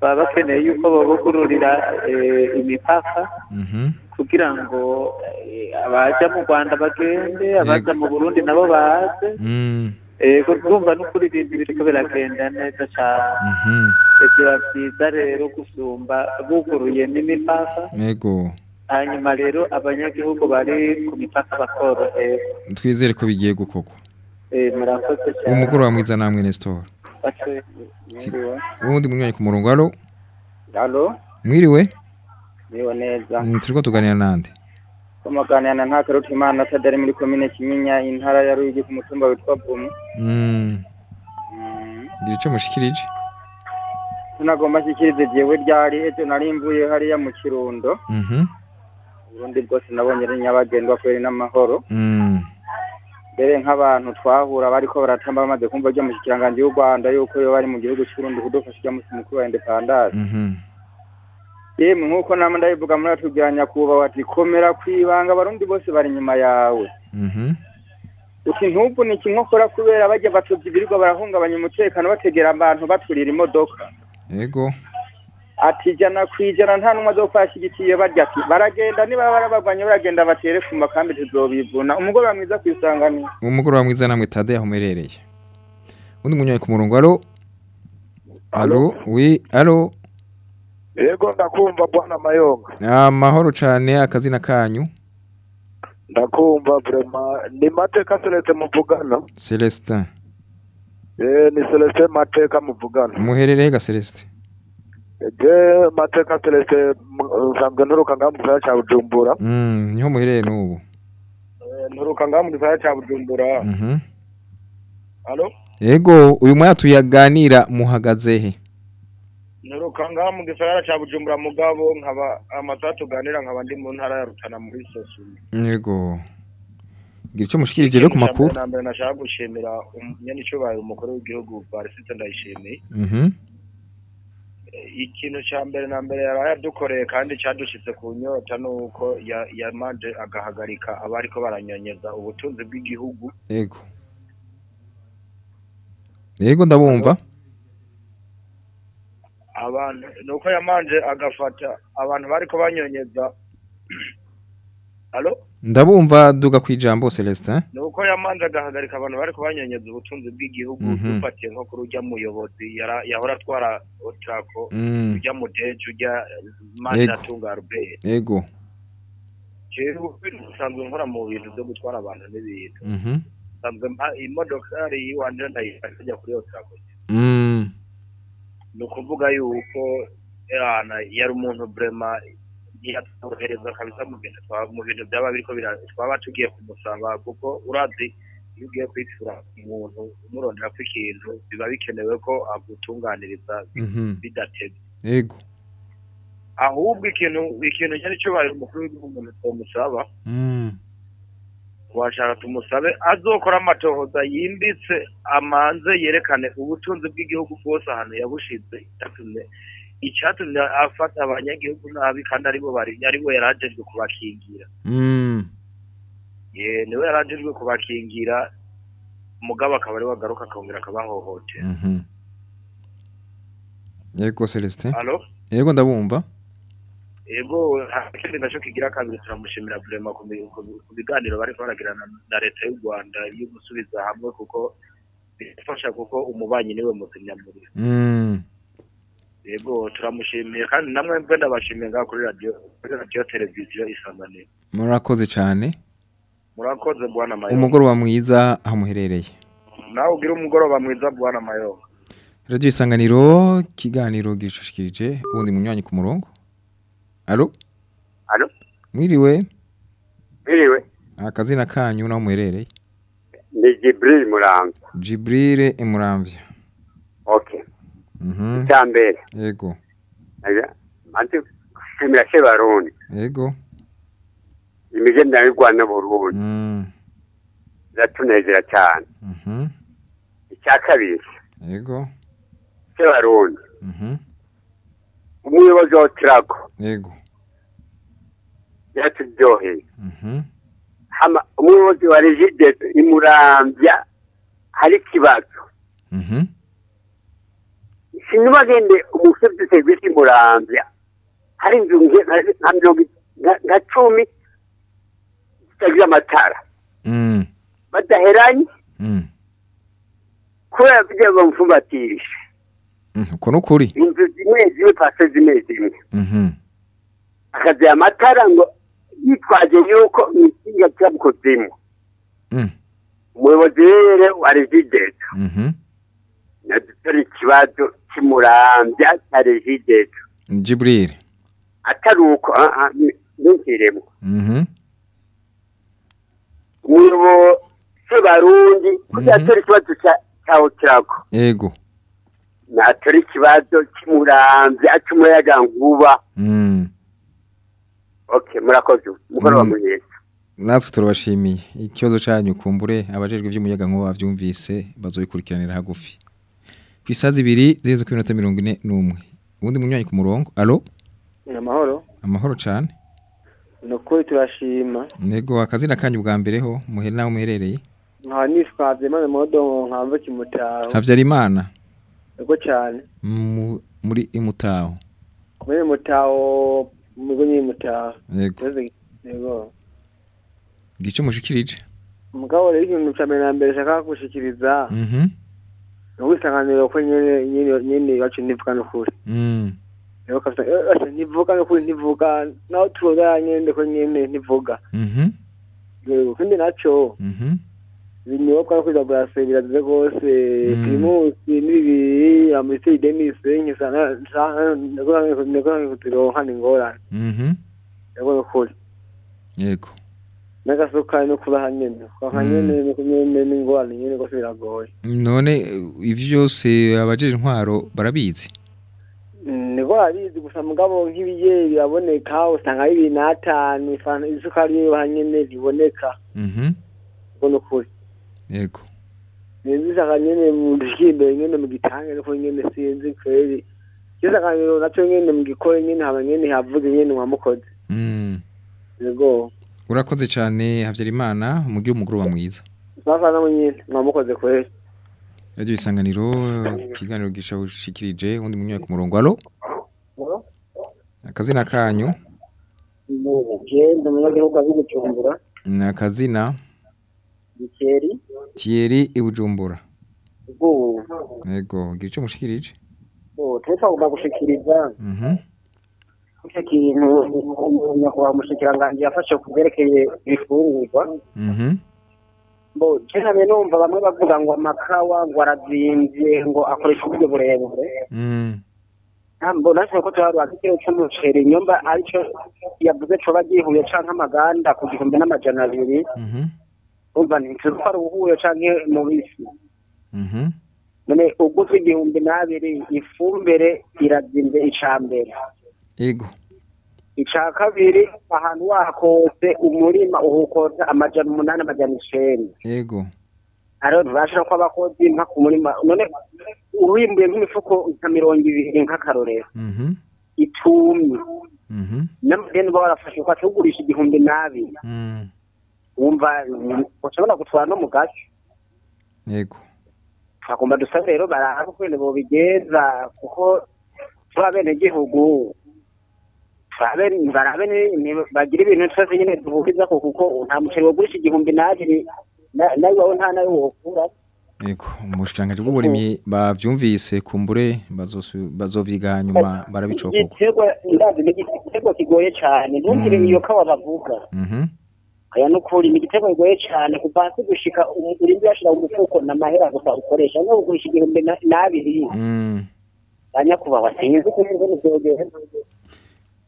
Baba bakeneye yuko babugururira eh, imipaka Mhm. kugira ngo eh, abaja mu rwanda bagende abaja mu burundi nabo baze. Mm. ego urumva n'ukuri ibintu biriko biragenda neza cyane Mhm. biba byiza rero gusumba buguruye n'imipaka. Ego hanyuma rero abanyagihugu bari ku mipaka bakoroherwa. Twizere ko bigiye gukorwa Eh, murakoze cyane umugoroba mwiza namwe Nestor. Bace, mwiriwe ubundi munywanyi ku murongo halo Halo, mwiriwe ni we neza. Mm, turiko tuganira nande Kumaganira na ntakaruta imana atadari muri komine Kinyinya intara ya Ruyigi ku mutumba witwa Bumu. Mm. ngira ico mushikirije Tunagomba shikirize jewe ryari ejo nari mvuye hariya mu Kirundo. Mhm. Uburundi bwose nabonye ari nyabagendwa kweri n'amahoro. Mbere nk'abantu twahura bariko baratamba bamaze kumva ryo mu kiranganji y'u Rwanda yuko yo bari mu gihugu cy'Uburundi kudufasha ijya musi mukuru wa independance. Mhm. Yemwe nk'uko namwe ndabivuga muri atubwira nyakubahwa ati komera kwibanga abarundi bose bari inyuma yawe. Mhm. uti ntuvunike inkokora kubera bajya batuvye ibirirwa barahungabanya umutekano bategera abantu baturira imodoka Ego ati ijana ku ijana nta n'umwe azofashigikiye barya ati baragenda niba barabagwanye baragenda batere ku makambi tuzobivuna umugoroba mwiza ku isanganiro. Umugoroba mwiza namwe Tade aho muherereye ubundi munywanyi ku murongo halo halo oui halo Yego ndakumva bwana Mayonga. amahoro cane akazina kanyu. Ndakumva vraiment ni mateka Celeste muvugana. Celestin Eh ni Celeste mateka muvugana. muherereye ga Celestin Je mateka Celeste mu- nsanzwe nturuka ngaha mu gisagara ca Bujumbura. Mm, ni ho muherereye n'ubu Eh, Nturuka ngaha mu gisagara ca Bujumbura. Mhm. Halo? Ego uyu mwanya tuyaganira muhagaze he Nturuka ngaha mu gisagara ca Bujumbura mugabo nkaba amasaha tuganira nkaba ndi mu ntara ya Rutana muri Sosumi. Ego gira ico mushikirije rero ku makuru nashaka gushimira umunyani cyubahiro umukuru w'igihugu Varisite ndayishimiye. Ikintu cya mbere na mbere yari yadukoreye kandi cyadushitse ku nyota ni uko ya- yamanje agahagarika abariko baranyonyeza ubutunzi bw'igihugu. Ego Ego ndabumva. Abantu ni uko yamanje agafata abantu bariko banyonyeza. Alo? Ndabumva duga kwijambo Celestin ni uko yamanje agahagarika abantu bariko banyonyeza ubutunzi bw'igihugu Mhm. dufatiye nko kuri urya muyobozi yahora atwara otrako Mm. urya mudeji urya manje Ego. atunga rubere Ego jewe usanzwe nkora mu bintu byo gutwara abantu n'ibintu Mhm. nsanzwe mpa imodokari yiwanje ndayifata njya kuri otrako Mm. ni ukuvuga yuko yana yari umuntu brema ntiyatworohereza kabisa mu bintu mu bintu byaba biriko bira- twaba tugiye kumusaba kuko urazi iyo ugiye kwitura umuntu umurondera ko ikintu biba bikenewe ko agutunganiriza Mhm. bidatebye Ego ahubwo ikintu ikintu cyari cyubaye umukuru w'igihugu umuntu twomusaba Mm. washaka tumusabe azokora amatohoza yimbitse amanze yerekane ubutunzi bw'igihugu bwose ahantu yabushize icyatumye afata abanyagihugu nabi kandi ari bo bari ari bo yarajejwe kubakingira Mm. ni we yarajejwe kubakingira mugabo akaba ari we agaruka akongera akabahohotera Mhm. Ego Celestin alo Ego ndabumva ego ikindi na cyo kigira kabiri turamushimira vrema ku biganiro bariko baragirana na leta y'u rwanda yo gusubiza hamwe kuko bifasha kuko umubanyi ni we muzimyamuriro Mm. Yego turamushimiye kandi namwe mbe ndabashimiye ngaho kuri radiyo kuri radiyo televiziyo isanganiro murakoze cyane. Murakoze bwana mayo umugoroba mwiza aho muherereye nawe ugira umugoroba mwiza bwana mayo Radio Isanganiro kiganiro gicushikirije ubundi munywanyi ku murongo. Allo? Allo? Mwiriwe? Mwiriwe. Akazina kanyu naho muherereye? Ni Jibril Muramvya. Jibril Emuramvya. Okay icya mbere Yego. Manzi gushimira se barundi Yego. Imigenderanire y'u Rwanda n'Uburundi Mm. Iratunezera cyane Mhm. Icya kabiri. Yego. Se barundi Mhm. Umuyobozi wa Trago Yego. Yaraturyoheye Mhm. Hama umuyobozi wa Regide imurambya hari ikibazo. Sinuma gende umusebye serivisi imurambya hari inzu nka- mirongo nka- cumi zitagira amatara badaheranye kubera kugira ngo bamufumbatishe uko nukuri inzu zimwe zimwe pase zimwe zimwe akaziha amatara ngo yitwaje yuko imisinga kiba mu kuzimu umuyobozi rero wa residence Mhm. nadutora ikibazo kimurambya cya residence Jibril. atari uko ah, ah, ntukiremo Mhm. umuyobozi barundi kugira atora ikibazo cya- cyawo kirako Ego. natora ikibazo kimurambya cy'umuyaga nkuba Mm. okay murakoze mugoroba Mm. mwiza Natwe turabashimiye. Ikibazo cyanyu kumbure abajejwe iby'umuyaga nkuba bavyumvise bazobikurikiranira hagufi. Ku isazi ibiri zeze ku minota 41. Ubundi munywanyi ku murongo. Allo? amahoro Amahoro cyane. ni ukuri turashima Nego akazina kanyu bwa mbere ho muhere naho muherereye. nkaba nitwabye maze modo nkamva kimutaho Havyarimana ego cyane mu- muri imutaho. muri mutaho mugo nyine mutaho Yego. Gico mushikirije. mugabo rero ikintu cya mbere na mbere nshaka gushikiriza Mhm. ni ukwisanganira ko nyene nyene iwacu ntivuga n'ukuri Mm. rero eh, ase ntivuga n'ukuri ntivuga naho tuvuga nyene ko nyene ntivuga Mhm. yego kandi Mhm. ibinyobwa no kwiza burase birazize rwose Mm. primusi n'ibibiri amusiteri denise nkisana niko turonka ni ingorane Mhm. yego n'ukuri Yego. N'agasukari no kubaha nyene kubaha Mm. nyene niko nyene n'ingorane nyene rwose biragoye None ivyo byose abajeje intwaro barabizi. niko barabizi gusa mugabo nk'ibiye biraboneka usanga ari bibiri n'atanu isukari yo baha nyene ntiboneka Mhm. yego n'ukuri Yego. sinzi isanga nyene mu imbere nyene mu gitange niko nyene sinzi kweri kisakaniro naco nyene mu gikore nyene haba nyene havuga nyene mwamukoze Mm. yego Urakoze cyane Havyarimana mugire umugoroba mwiza. sasa namo nyene mwamukoze kweri Radio isanganiro kiganiro gishabushikirije undi munywa ku murongo. Allo? Akazina kanyu genda umunyagihugu azi gucumbura ni akazina bikeri Thierry Ibujumbura. ubwo Yego, gira ico mushikirije. turi twagomba gushikiriza Mhm. Icyo kintu nyakubahwa umushikiranganji yafashe ku byerekeye ibifungurwa bo cyane numva bamwe bavuga ngo amakawa ngo arazimvye ngo akoresha uburyo burebure. Mm. ntabwo nashobora ko tuharura igiciro cy'umuceri nyomba ari cyo yavuze coba gihuye canke amaganda ku gihumbi n'amajana abiri. Mhm. umva ntituzi ko ari uhuye canke mubisi Mhm. none uguzwe igihumbi n'abiri ifumbire irazimvye ica mbere Ica kabiri ahantu wahakose umurima uhukota amajana umunani amajana icenda Ego. ariho ntibashira ko abakozi nka ku murima none uhimbuye nk'imifuko nka mirongo ibiri nk'akarorero Mhm. itumye Mhm. n'amadeni uba warafashe ukaca ugurisha igihumbi n'abiri Mm. wumva ushobora gutwara no mu gace Yego. twagomba dusa rero barabe ukwene bobigeza kuko turi abenegihugu barabe bagira ibintu twese nyene duhurizako kuko nta muceri wogurisha igihumbi n'abiri na- nawe iwawe nta nawe wokura Ego, umushikiranganje bw'uburimyi bavyumvise kumbure bazosu bazovyiga hanyuma barabicokoko. igiterwa ndazi ni igiterwa kigoye cane ntumvire Mm. iyo kawa bavuga Mhm. aya nukuri ni igiterwa kigoye cane kuva hasi gushika urimbi yashira mu mufuko n'amahera gusa ukoresha no kugurisha igihumbi na- n'abiri Mm. banyakubahwa sinzi ibintu vyogenda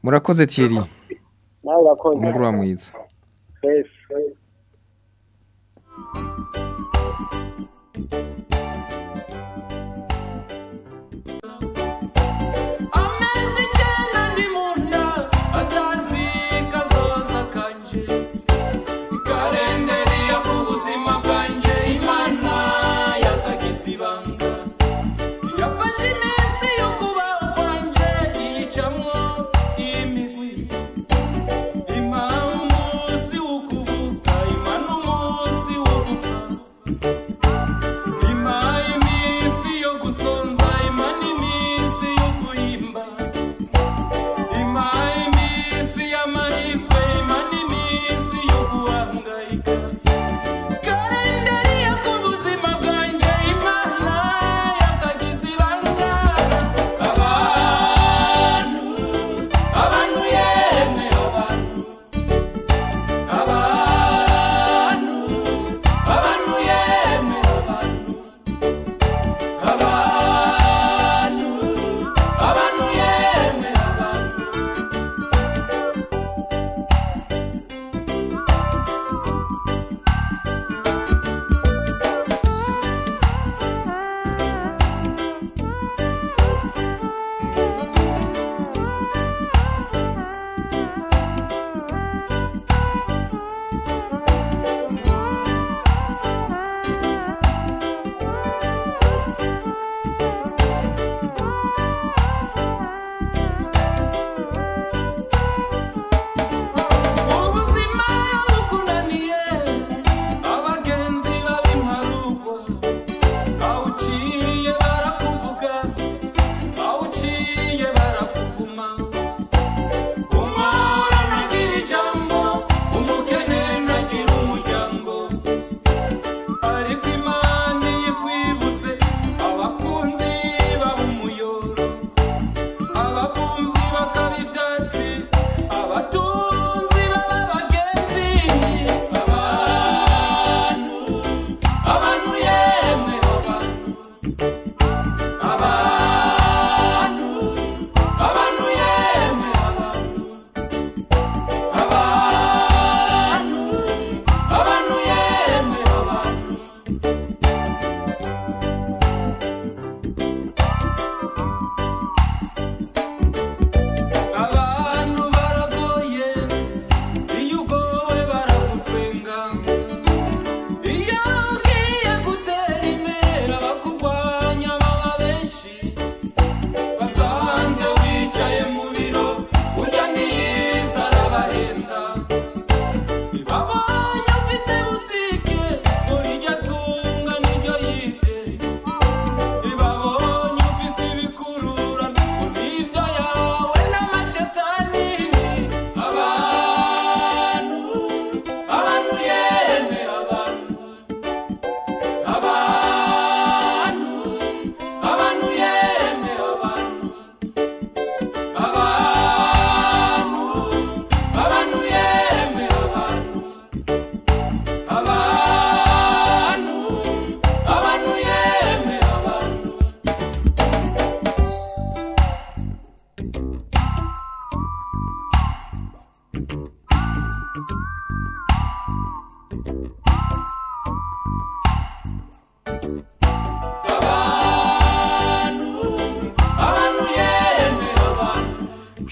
Murakoze urakoze Umugoroba mwiza.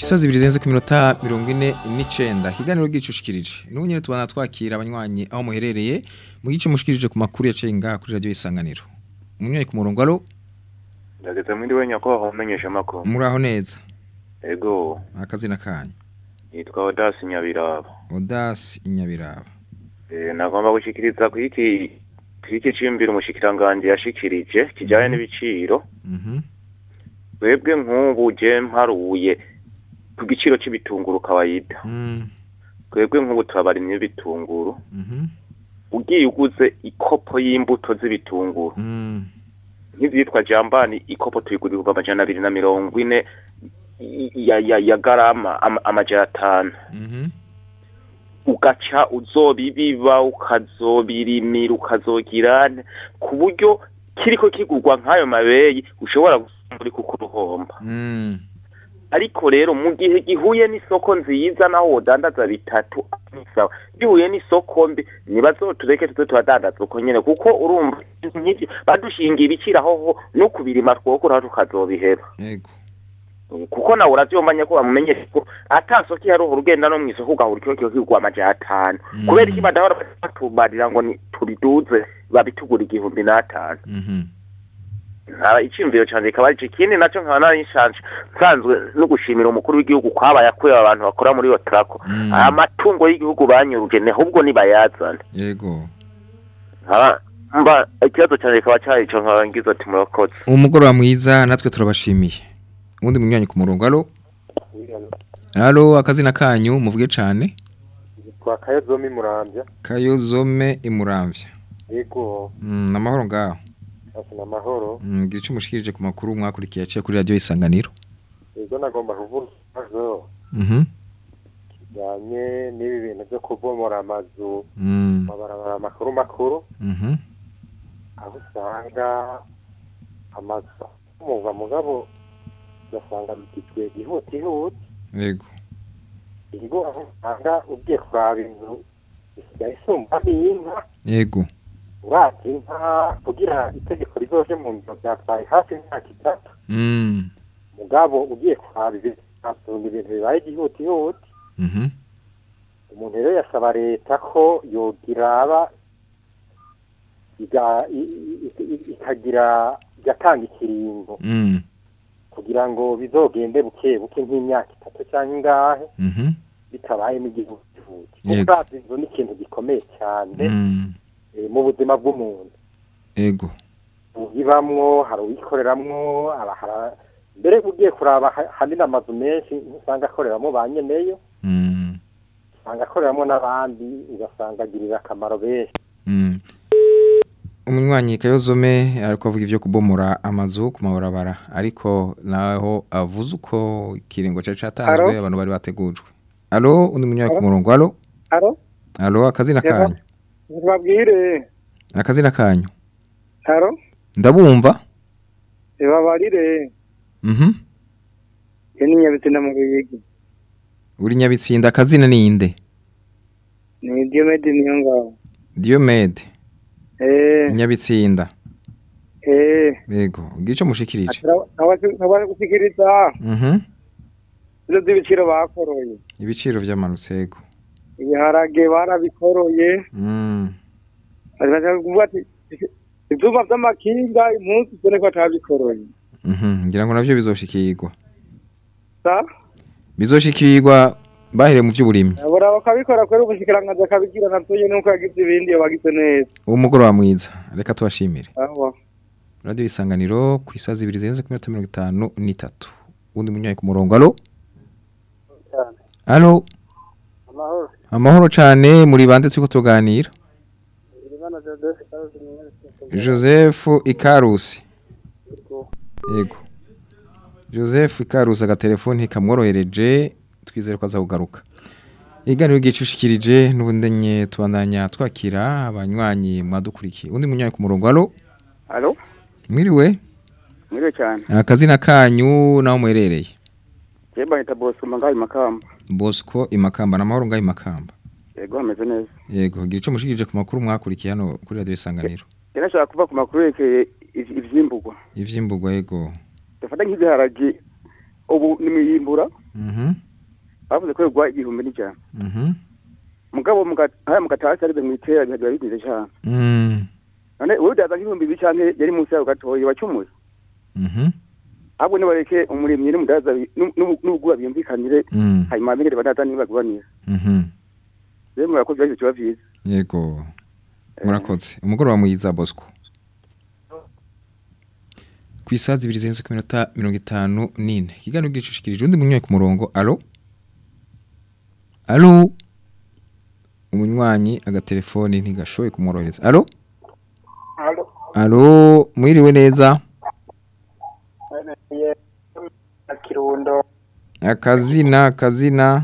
Kwisaza ibiri zenze ku minota mirongo ine n'icenda. Ikiganiro gicushikirije n'ubu nyene tubana twakira abanywanyi aho muherereye mu gice mushikirije ku makuru yaciye ngaha kuri radio isanganiro. Umunywanyi ku murongo alo ndageze muri we nyakubahwa umenyesha amakuru. Muri aho neza? Ego. Akazina kanyu? Yitwa odasi nyabiraba. Odas Inyabiraba Eh, nagomba gushikiriza ku iki iki cimbira umushikiranganje yashikirije kijanye n'ibiciro. Mhm. Webwe nk'ubu je mparuye ku giciro c'ibitunguru kawaida. Mm. Twebwe nk'ubu turabarimye b'ibitunguru Mhm ugiye uguze ikopo y'imbuto z'ibitunguru. Mm. Nk'ivyitwa jambani ikopo tuyigurira kuva amajana abiri na mirongo ine ya, garama ama- amajana atanu. Mhm ugaca uzobibiba ukazobirimira ukazogirane ku buryo kiriko kigurwa nk'ayo mabeyi ushobora gusanga uri kuko uruhomba Mm. Ariko rero mu gihe gihuye n'isoko nziza naho wodandaza bitatu sawa. Gihuye n'isoko mbi nibazotureke tuze turadandaza uko nyene kuko urumva nk'ivyo badushingiye ibiciro aho no kubirima twokura tukazobiheba. Yego. Kuko nawe uravyomanya ko bamumenyesha ko atasoko iharuha urugenda no mw'isoko ugahura ikiho kiho kigwa amajana atanu. Kubera iki badahora batubarira ngo tubiduze babitugura igihumbi n'atanu. Mhm. Nkaba iciyumviro canje kikaba ari ikindi naco nkaba nari nshanje nsanzwe no gushimira umukuru w'igihugu kwabaye akuye abantu bakora muri iyo trako aya matungo y'igihugu banyuruje ahubwo nibayazane Yego. Nkaba mba ikibazo canje kikaba cari ico nkaba ngize ati murakoze. Umugoroba mwiza natwe turabashimiye. Ubundi munywanyi ku murongo alo? Alo akazina kanyu muvuge cane twa kayozomi murambya kayozome imuramvya yego. Mm, namahoro ngaho. ati ni amahoro Mm, gira ico mushikirije ku makuru mwakurikiye aciye kuri radio isanganiro. Yego nagomba kuvuga ikibazo Mhm. kijyanye n'ibi bintu byo kubomora amazu Mm. mabarabara makuru makuru. Mhm. Aho usanga amazu muva mugabo ugasanga bigizwe ihutihuti Yego. Ibigo aho usanga ugiye kuraba inzu isigaye isumba n'inka. Yego. Uravye inka kugira itegeko rizoje mu ngiro byatwaye hafi imyaka itatu mugabo ugiye kuraba ibintu ibintu bibaye igihutihuti Mhm umuntu rero yasaba leta ko yogiraba ikagira igatanga ikiringo kugira ngo bizogende buke buke nk'imyaka itatu cyangwa ingahe bitabaye n'igihutihuti Yego. inzu ni ikintu gikomeye cyane mu buzima bw'umuntu. Yego uyibamwo hari hara- mbere ugiye kuraba ha- hanini amazu menshi usanga akoreramo ba nyeneyo usanga akoreramo n'abandi ugasanga agirira akamaro benshi. Mm. umunywanyi kayozome ariko avuga ivyo kubomora amazu ku mabarabara ariko naho avuze uko ikiringo cari catanzwe Alo? abantu bari bategujwe. Alo? Undi munywanyi ku murongo. Alo? Alo? Akazina kanyu. Ntibabwire akazina kanyu. Alo ndabumva. Ntibabarire mhm. Ni nyabitsina mu biyigi uri nyabitsinda akazina ninde ni diomede niyo ngabo Diomede eh nyabitsinda. Eh. Yego ugira ico mushikirije ntabari gushikiriza. Mhm. Ibyo by'ibiciro bakoroye. Ibiciro vyamanutse yego. Ibiharage barabikoroye mm. Ivyuma vy'amakinga impunzi zone ko atabikoroye mhm. Ngira ngo navyo bizoshikirwa bizoshikirwa bahere mu vy'uburimyi bora bakabikora kwera ubushikiranganji akabigira nyene nuko yagize ibindi iyo bagize neza umugoroba mwiza. Reka tubashimire aho radio isanganiro ku isazi ibiri zirenze ku minota mirongo itanu n'itatu. Undi munywayi ku murongo. Alo? Alo. Amahoro amahoro cane muri bande turiko tuganira. Irimana Joseph ikarusi yego. Joseph ikarusi agatelefoni kamworohereje twizere ko aza kugaruka. Iganiro gicushikirije n'ubundi nye tubandanya twakira abanywanyi mwadukurikiye. Undi munywanyi ku murongo alo Alo, mwiriwe mwiriwe cyane. akazina kanyu naho muherereye Jemba nita Bosco ngaho Makamba. Bosco imakamba n'amahoro ngaho imakamba Yego hameze neza. yego gira ico mushikirije ku makuru mwakurikiye hano kuri radio isanganiro Jena nashaka kuva ku makuru yerekeye ivyimburwa. ivyimburwa yego Dufata nk'ibiharage ubu ni muyimbura mhm bavuze ko yogwa igihumbi n'ijana. mhm Mugabo muga haya mugatasi arize mwitera bihagira bigwize cyane. mm None wowe udaza nk'ibihumbi bibiri canke yari munsi yaho gatoyi wacumuye. Ahubwo nibareke umurimyi n'umudaza n'ubugura biyumvikanire Mm. hanyuma bingere badaza nibaguranira. mhm. Rero murakoze byahise kiba vyiza. yego. Murakoze. Umugoroba mwiza bosco. Ku isazi ibiri zirenze ku minota mirongo itanu n'ine. Ikiganiro gicushikirije undi munywanyi ku murongo. Alo? Alo? Umunywanyi agatelefoni ntigashoboye kumworohereza. Alo? Alo. alo? Mwiriwe neza? Kirundo. Akazina akazina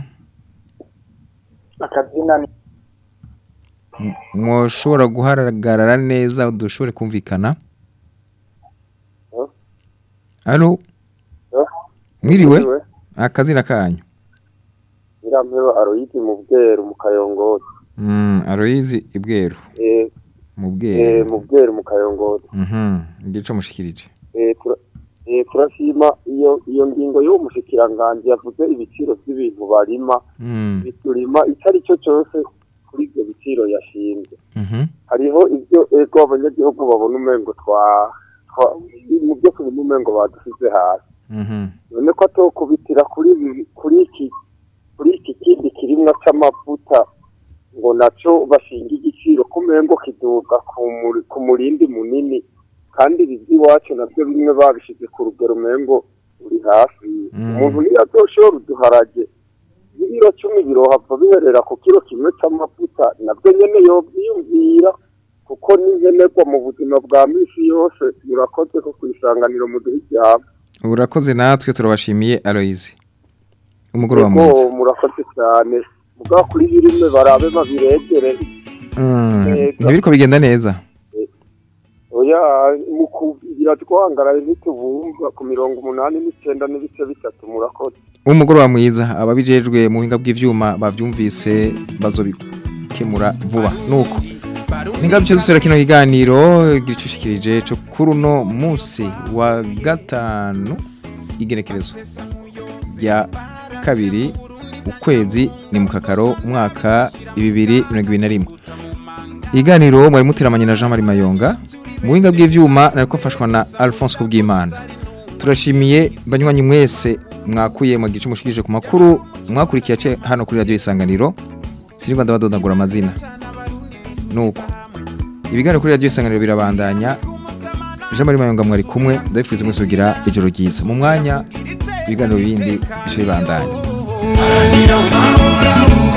akazina mwoshobora guhagarara neza dushobore kumvikana? Alo? Mwiriwe? Akazina kanyu. Nyirampero Aroyidi mu bweru mu kayongozi. Mm, Aloyizi ibweru. Eh, mu eh, bweru mu bweru mu kayongozi. Mhm, igice mushikirije. Eh, eh, turashima iyo iyo ngingo y'uwo mushikiranganji yavuze ibiciro by'ibintu barima. Mm, biturima icyo ari cyo cyose kuri ibyo biciro yashinze. Mhm, hariho ibyo ego abanyagihugu babona umengo twa mu byo turimo umengo badusize hasi. Mhm, none ko atokubitira kuri kuri iki kuri iki kindi kirimwa c'amavuta ngo naco bashinga igiciro kiduga ku muri- ku murindi munini. Kandi ibi by'iwacu na byo bimwe babishize ku rugero umengo uri hafi. Umuntu niyo azoshora uduharage ibiro cumi birohava biherera ku kiro kimwe c'amavuta na byo nyene yobyiyumvira kuko n'inkenerwa mu buzima bwa misi yose murakoze ko kwisanganiro mu duhe ibyabo urakoze natwe turabashimiye Aloyizi umugoroba mwiza murakoze cyane. Mugabo kuri birime barabe babiregere. Mm, Yego. ntibiriko bigenda neza. Oya mu kugira twangaraye ku mirongo umunani n'icyenda n'ibice bitatu murakoze? Mwiza ababijejwe mu buhinga bw'ivyuma bavyumvise bazobikemura vuba. Nuko ningabice dusura kino kiganiro gicushikirije cyo kuri uno munsi wa gatanu igenekerezo rya kabiri ukwezi ni mu kakaro umwaka bibiri mirongo ibiri na rimwe. Iganiro mwari muteramanye na Jean Marie Mayonga mu buhinga bw'ivyuma nariko mfashwa na Alphonse Kubwimana. Turashimiye banywanyi mwese mwakuye mu gice mushikije ku makuru mwakurikiye hano kuri radio isanganiro. Sirirwa ndabadondagura amazina. Nuko. Ibiganiro kuri radio isanganiro birabandanya. Jean Marie Mayonga mwari kumwe ndabifuriza mwese kugira ijoro ryiza. Mu mwanya ibiganiro bindi amahoro